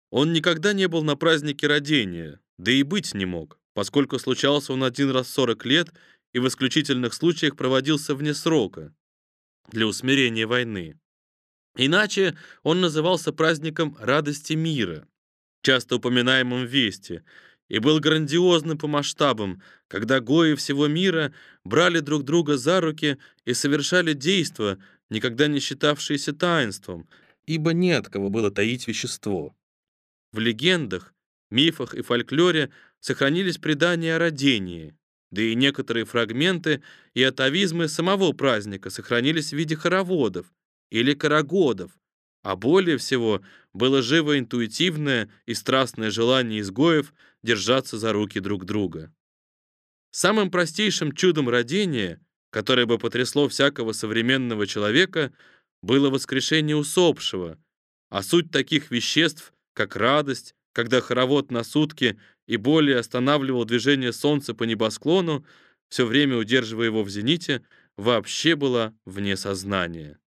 Он никогда не был на празднике родения, да и быть не мог, поскольку случался он один раз в 40 лет и в исключительных случаях проводился вне срока для усмирения войны. Иначе он назывался праздником радости мира, часто упоминаемым в Вести, и был грандиозным по масштабам, когда гои всего мира брали друг друга за руки и совершали действа, никогда не считавшиеся таинством, ибо не от кого было таить вещество. В легендах, мифах и фольклоре сохранились предания о родении, да и некоторые фрагменты и атовизмы самого праздника сохранились в виде хороводов, или карагодов, а более всего было живо интуитивное и страстное желание изгоев держаться за руки друг друга. Самым простейшим чудом родения, которое бы потрясло всякого современного человека, было воскрешение усопшего, а суть таких веществ, как радость, когда хоровод на сутки и более останавливал движение солнца по небосклону, все время удерживая его в зените, вообще была вне сознания.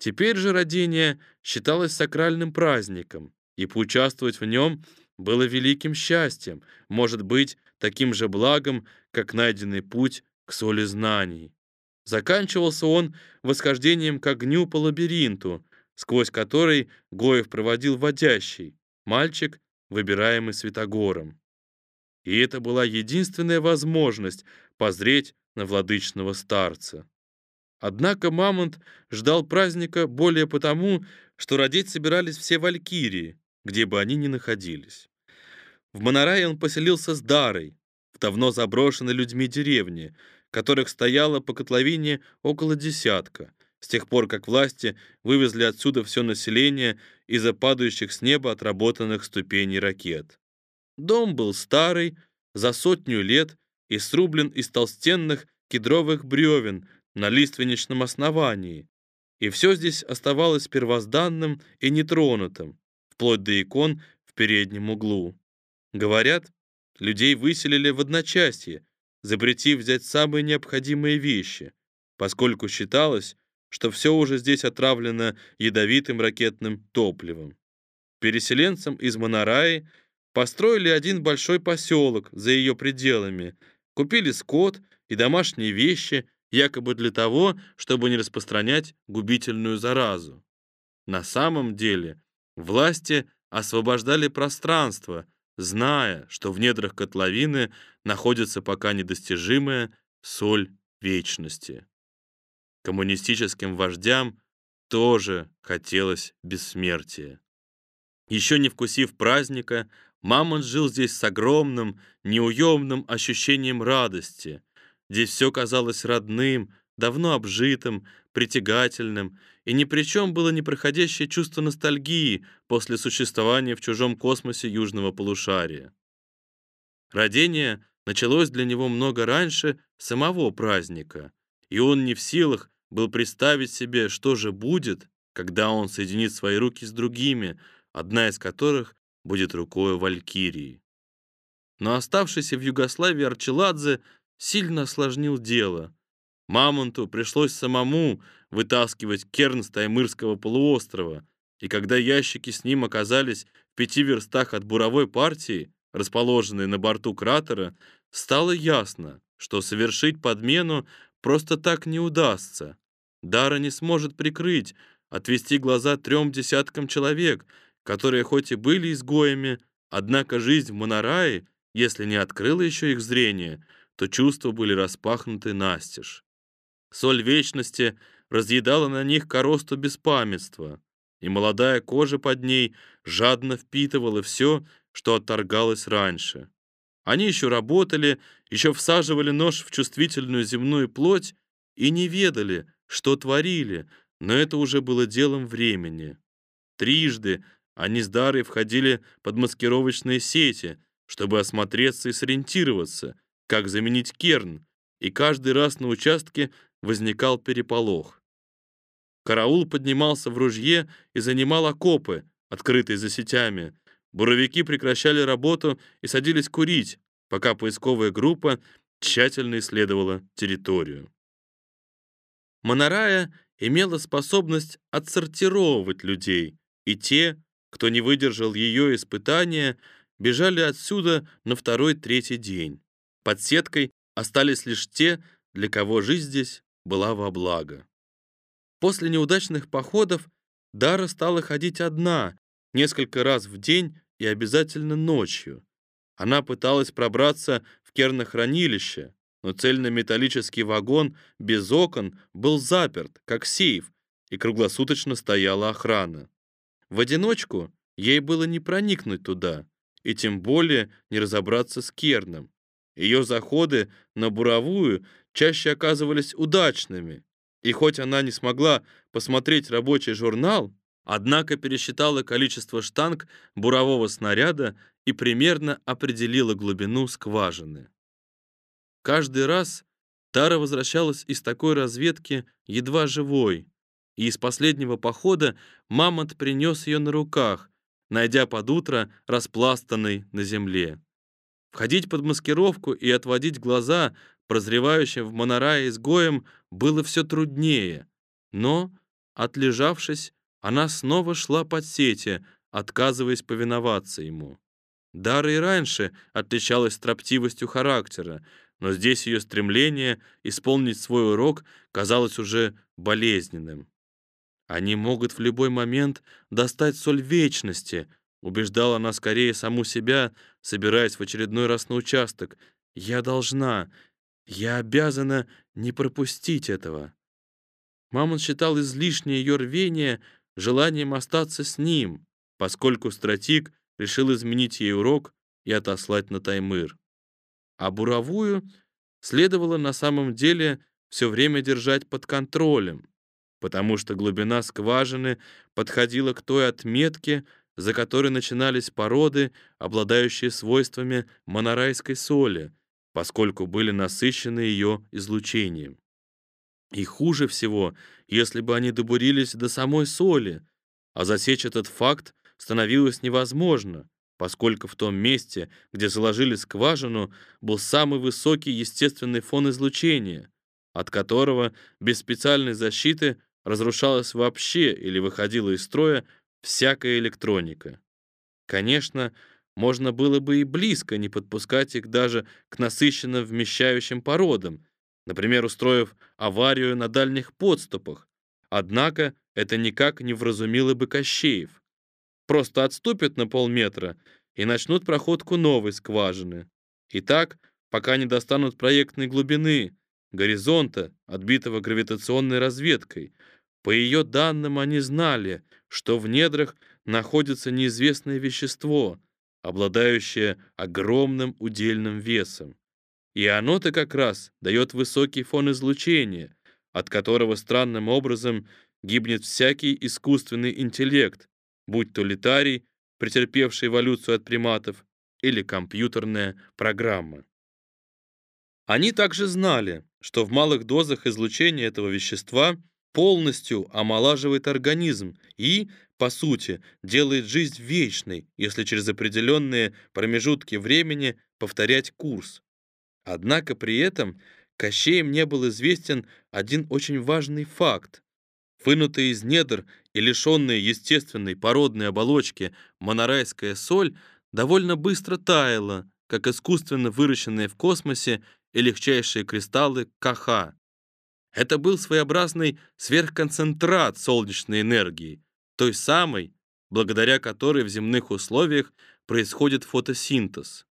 Теперь же родение считалось сакральным праздником, и поучаствовать в нем было великим счастьем, может быть, таким же благом, как найденный путь к соли знаний. Заканчивался он восхождением к огню по лабиринту, сквозь который Гоев проводил водящий, мальчик, выбираемый Святогором. И это была единственная возможность позреть на владычного старца. Однако Мамонт ждал праздника более потому, что родить собирались все валькирии, где бы они ни находились. В Монорае он поселился с Дарой, в давно заброшенной людьми деревне, которых стояло по котловине около десятка, с тех пор, как власти вывезли отсюда все население из-за падающих с неба отработанных ступеней ракет. Дом был старый, за сотню лет и срублен из толстенных кедровых бревен, на лиственничном основании, и все здесь оставалось первозданным и нетронутым, вплоть до икон в переднем углу. Говорят, людей выселили в одночасье, запретив взять самые необходимые вещи, поскольку считалось, что все уже здесь отравлено ядовитым ракетным топливом. Переселенцам из Монараи построили один большой поселок за ее пределами, купили скот и домашние вещи якобы для того, чтобы не распространять губительную заразу. На самом деле власти освобождали пространство, зная, что в недрах котловины находится пока недостижимая соль вечности. Коммунистическим вождям тоже хотелось бессмертия. Еще не вкусив праздника, Мамонт жил здесь с огромным, неуемным ощущением радости, Здесь все казалось родным, давно обжитым, притягательным, и ни при чем было непроходящее чувство ностальгии после существования в чужом космосе южного полушария. Родение началось для него много раньше самого праздника, и он не в силах был представить себе, что же будет, когда он соединит свои руки с другими, одна из которых будет рукой Валькирии. Но оставшийся в Югославии Арчеладзе сильно осложнил дело. Мамонту пришлось самому вытаскивать керн с Таймырского полуострова, и когда ящики с ним оказались в пяти верстах от буровой партии, расположенной на борту кратера, стало ясно, что совершить подмену просто так не удастся. Дара не сможет прикрыть, отвести глаза трем десяткам человек, которые хоть и были изгоями, однако жизнь в Монорае, если не открыла еще их зрение, то чувства были распахнуты настежь. Соль вечности разъедала на них коросту беспамятства, и молодая кожа под ней жадно впитывала все, что отторгалось раньше. Они еще работали, еще всаживали нож в чувствительную земную плоть и не ведали, что творили, но это уже было делом времени. Трижды они с Дарой входили под маскировочные сети, чтобы осмотреться и сориентироваться, как заменить керн, и каждый раз на участке возникал переполох. Караул поднимался в ружье и занимал окопы, открытые за сетями. Буровики прекращали работу и садились курить, пока поисковая группа тщательно исследовала территорию. Монорая имела способность отсортировывать людей, и те, кто не выдержал ее испытания, бежали отсюда на второй-третий день. Под сеткой остались лишь те, для кого жизнь здесь была во благо. После неудачных походов Дара стала ходить одна, несколько раз в день и обязательно ночью. Она пыталась пробраться в кернохранилище, но цельнометаллический вагон без окон был заперт, как сейф, и круглосуточно стояла охрана. В одиночку ей было не проникнуть туда, и тем более не разобраться с керном. Ее заходы на буровую чаще оказывались удачными, и хоть она не смогла посмотреть рабочий журнал, однако пересчитала количество штанг бурового снаряда и примерно определила глубину скважины. Каждый раз Тара возвращалась из такой разведки едва живой, и из последнего похода мамонт принес ее на руках, найдя под утро распластанной на земле. Входить под маскировку и отводить глаза прозревающим в Монорае изгоем было все труднее, но, отлежавшись, она снова шла под сети, отказываясь повиноваться ему. Дара и раньше отличалась строптивостью характера, но здесь ее стремление исполнить свой урок казалось уже болезненным. Они могут в любой момент достать соль вечности, убеждала она скорее саму себя, собираясь в очередной раз на участок. Я должна, я обязана не пропустить этого. Мамон считал излишнее ее рвение желанием остаться с ним, поскольку стратик решил изменить ей урок и отослать на Таймыр а буровую следовало на самом деле все время держать под контролем, потому что глубина скважины подходила к той отметке, за которой начинались породы, обладающие свойствами монорайской соли, поскольку были насыщены ее излучением. И хуже всего, если бы они добурились до самой соли, а засечь этот факт становилось невозможно, поскольку в том месте, где заложили скважину, был самый высокий естественный фон излучения, от которого без специальной защиты разрушалась вообще или выходила из строя всякая электроника. Конечно, можно было бы и близко не подпускать их даже к насыщенно вмещающим породам, например, устроив аварию на дальних подступах. Однако это никак не вразумило бы Кощеев просто отступят на полметра и начнут проходку новой скважины. И так, пока не достанут проектной глубины, горизонта, отбитого гравитационной разведкой. По ее данным они знали, что в недрах находится неизвестное вещество, обладающее огромным удельным весом. И оно-то как раз дает высокий фон излучения, от которого странным образом гибнет всякий искусственный интеллект, будь то литарий, претерпевший эволюцию от приматов, или компьютерная программа. Они также знали, что в малых дозах излучение этого вещества полностью омолаживает организм и, по сути, делает жизнь вечной, если через определенные промежутки времени повторять курс. Однако при этом Кощеем не был известен один очень важный факт. Вынутая из недр и лишенная естественной породной оболочки монорайская соль довольно быстро таяла, как искусственно выращенные в космосе и легчайшие кристаллы КХ. Это был своеобразный сверхконцентрат солнечной энергии, той самой, благодаря которой в земных условиях происходит фотосинтез.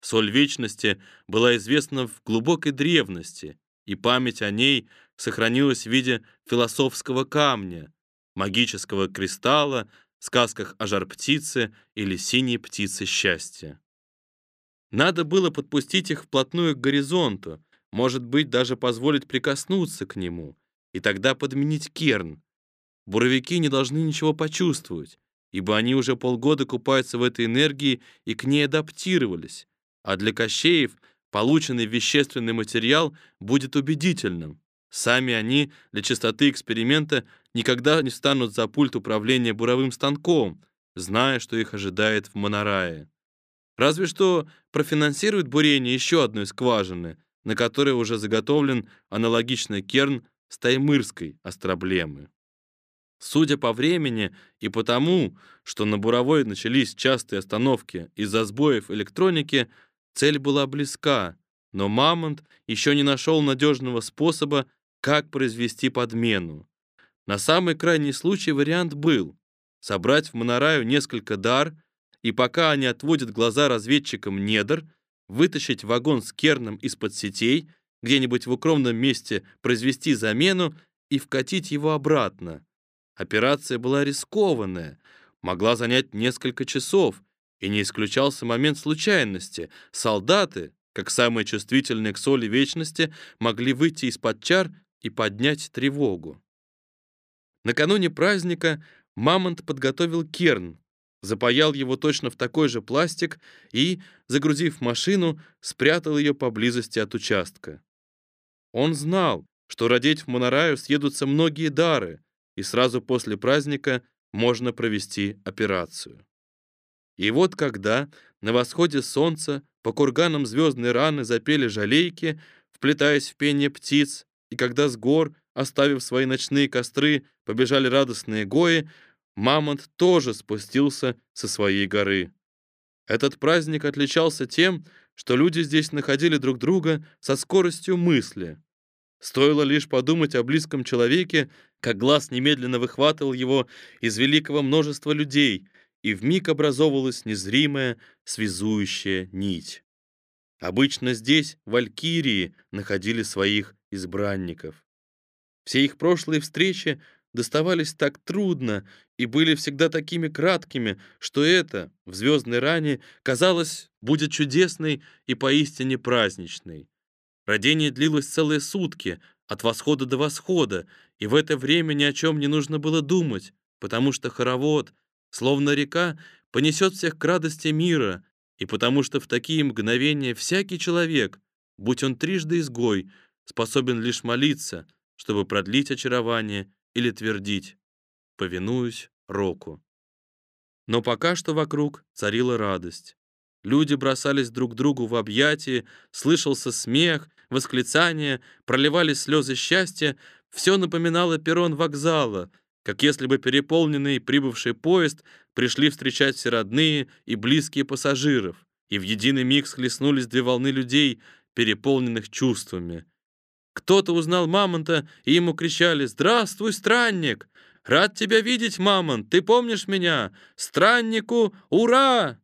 Соль вечности была известна в глубокой древности, и память о ней сохранилась в виде философского камня, магического кристалла, сказках о жар-птице или синей птице счастья. Надо было подпустить их вплотную к горизонту, может быть, даже позволить прикоснуться к нему, и тогда подменить керн. Буровики не должны ничего почувствовать, ибо они уже полгода купаются в этой энергии и к ней адаптировались, а для Кощеев полученный вещественный материал будет убедительным. Сами они для чистоты эксперимента никогда не станут за пульт управления буровым станком, зная, что их ожидает в Монорае. Разве что профинансируют бурение еще одной скважины, на которой уже заготовлен аналогичный керн с Таймырской остроблемы. Судя по времени и потому, что на буровой начались частые остановки из-за сбоев электроники, цель была близка, но Мамонт еще не нашел надежного способа, как произвести подмену. На самый крайний случай вариант был собрать в Монораю несколько дар и пока они отводят глаза разведчикам недр, вытащить вагон с керном из-под сетей, где-нибудь в укромном месте произвести замену и вкатить его обратно. Операция была рискованная, могла занять несколько часов, и не исключался момент случайности. Солдаты, как самые чувствительные к соли вечности, могли выйти из-под чар и поднять тревогу. Накануне праздника Мамонт подготовил керн, запаял его точно в такой же пластик и, загрузив машину, спрятал ее поблизости от участка. Он знал, что родить в Монораю съедутся многие дары, и сразу после праздника можно провести операцию. И вот когда на восходе солнца по курганам звездной раны запели жалейки, вплетаясь в пение птиц, и когда с гор, оставив свои ночные костры, побежали радостные гои, Мамонт тоже спустился со своей горы. Этот праздник отличался тем, что люди здесь находили друг друга со скоростью мысли. Стоило лишь подумать о близком человеке, как глаз немедленно выхватывал его из великого множества людей, и вмиг образовывалась незримая связующая нить. Обычно здесь валькирии находили своих избранников. Все их прошлые встречи доставались так трудно и были всегда такими краткими, что это, в звездной ране, казалось, будет чудесной и поистине праздничной. Родение длилось целые сутки, от восхода до восхода, и в это время ни о чем не нужно было думать, потому что хоровод, словно река, понесет всех к радости мира, и потому что в такие мгновения всякий человек, будь он трижды изгой, способен лишь молиться, чтобы продлить очарование или твердить «повинуюсь Року». Но пока что вокруг царила радость. Люди бросались друг другу в объятия, слышался смех, восклицания, проливались слезы счастья. Все напоминало перрон вокзала, как если бы переполненный прибывший поезд пришли встречать все родные и близкие пассажиров, и в единый миг схлестнулись две волны людей, переполненных чувствами. Кто-то узнал Мамонта, и ему кричали «Здравствуй, странник! Рад тебя видеть, Мамонт! Ты помнишь меня? Страннику! Ура!»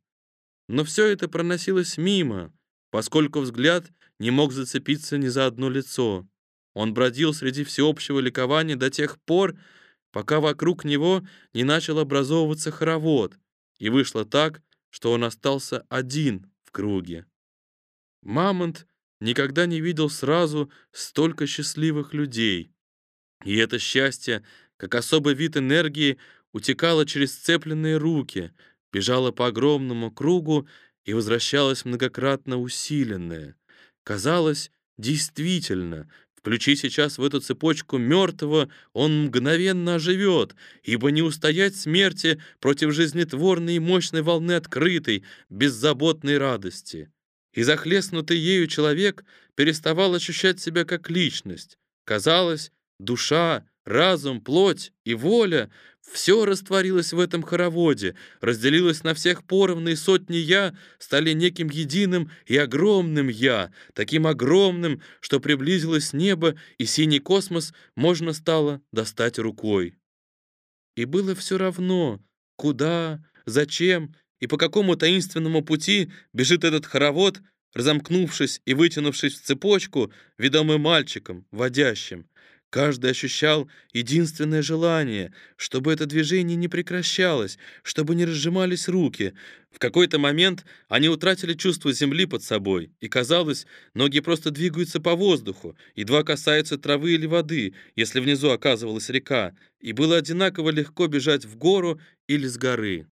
Но все это проносилось мимо, поскольку взгляд не мог зацепиться ни за одно лицо. Он бродил среди всеобщего ликования до тех пор, пока вокруг него не начал образовываться хоровод, и вышло так, что он остался один в круге. Мамонт никогда не видел сразу столько счастливых людей. И это счастье, как особый вид энергии, утекало через сцепленные руки, бежало по огромному кругу и возвращалось многократно усиленное. Казалось, действительно, Включи сейчас в эту цепочку мертвого, он мгновенно оживет, ибо не устоять смерти против жизнетворной и мощной волны открытой, беззаботной радости. И захлестнутый ею человек переставал ощущать себя как личность. Казалось, душа, разум, плоть и воля — все растворилось в этом хороводе, разделилось на всех поровну, и сотни «я» стали неким единым и огромным «я», таким огромным, что приблизилось небо, и синий космос можно стало достать рукой. И было все равно, куда, зачем и по какому таинственному пути бежит этот хоровод, разомкнувшись и вытянувшись в цепочку, ведомый мальчиком, водящим. Каждый ощущал единственное желание, чтобы это движение не прекращалось, чтобы не разжимались руки. В какой-то момент они утратили чувство земли под собой, и казалось, ноги просто двигаются по воздуху, едва касаются травы или воды, если внизу оказывалась река, и было одинаково легко бежать в гору или с горы.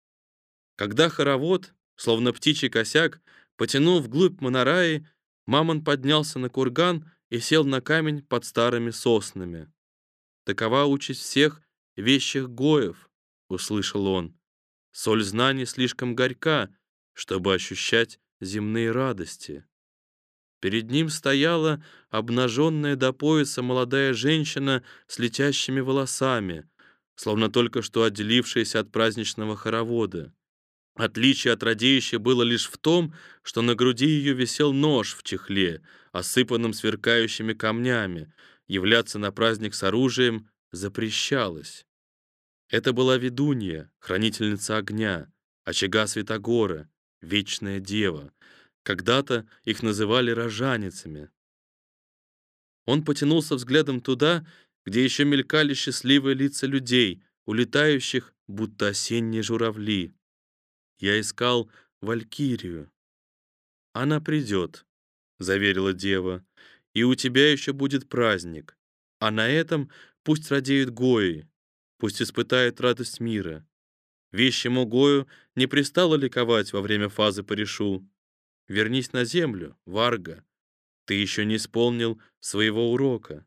Когда хоровод, словно птичий косяк, потянул вглубь Монараи, Мамон поднялся на курган и сел на камень под старыми соснами. «Такова участь всех вещих гоев», — услышал он. «Соль знаний слишком горька, чтобы ощущать земные радости». Перед ним стояла обнаженная до пояса молодая женщина с летящими волосами, словно только что отделившаяся от праздничного хоровода. Отличие от радеющей было лишь в том, что на груди ее висел нож в чехле, осыпанном сверкающими камнями. Являться на праздник с оружием запрещалось. Это была ведунья, хранительница огня, очага Святогора, вечная дева. Когда-то их называли рожаницами. Он потянулся взглядом туда, где еще мелькали счастливые лица людей, улетающих, будто осенние журавли. Я искал Валькирию. Она придет, заверила дева, и у тебя еще будет праздник. А на этом пусть радеют гои, пусть испытают радость мира. Вещему гою не пристало ликовать во время фазы Паришу. Вернись на землю, Варга. Ты еще не исполнил своего урока.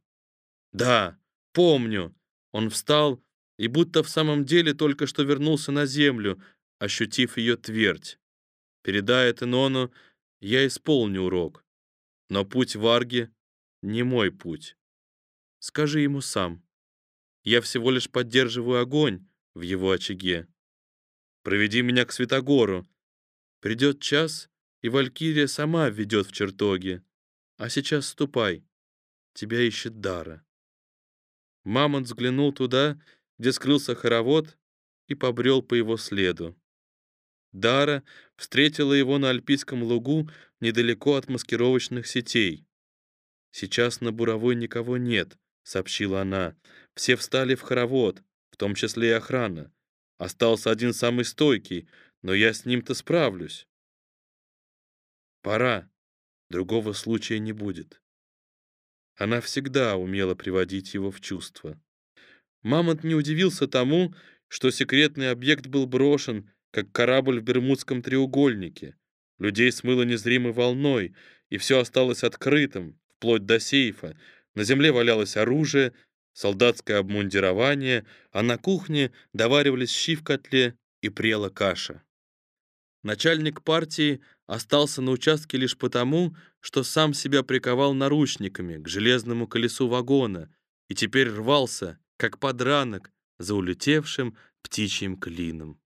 Да, помню. Он встал и будто в самом деле только что вернулся на землю, ощутив ее твердь. Передая Тенону, я исполню урок. Но путь Варги не мой путь. Скажи ему сам. Я всего лишь поддерживаю огонь в его очаге. Проведи меня к Святогору. Придет час, и Валькирия сама введет в чертоги. А сейчас ступай. Тебя ищет Дара. Мамонт взглянул туда, где скрылся хоровод, и побрел по его следу. Дара встретила его на Альпийском лугу недалеко от маскировочных сетей. «Сейчас на буровой никого нет», — сообщила она. «Все встали в хоровод, в том числе и охрана. Остался один самый стойкий, но я с ним-то справлюсь». «Пора. Другого случая не будет». Она всегда умела приводить его в чувство. Мамонт не удивился тому, что секретный объект был брошен, как корабль в Бермудском треугольнике. Людей смыло незримой волной, и все осталось открытым, вплоть до сейфа. На земле валялось оружие, солдатское обмундирование, а на кухне доваривались щи в котле и прела каша. Начальник партии остался на участке лишь потому, что сам себя приковал наручниками к железному колесу вагона и теперь рвался, как подранок, за улетевшим птичьим клином.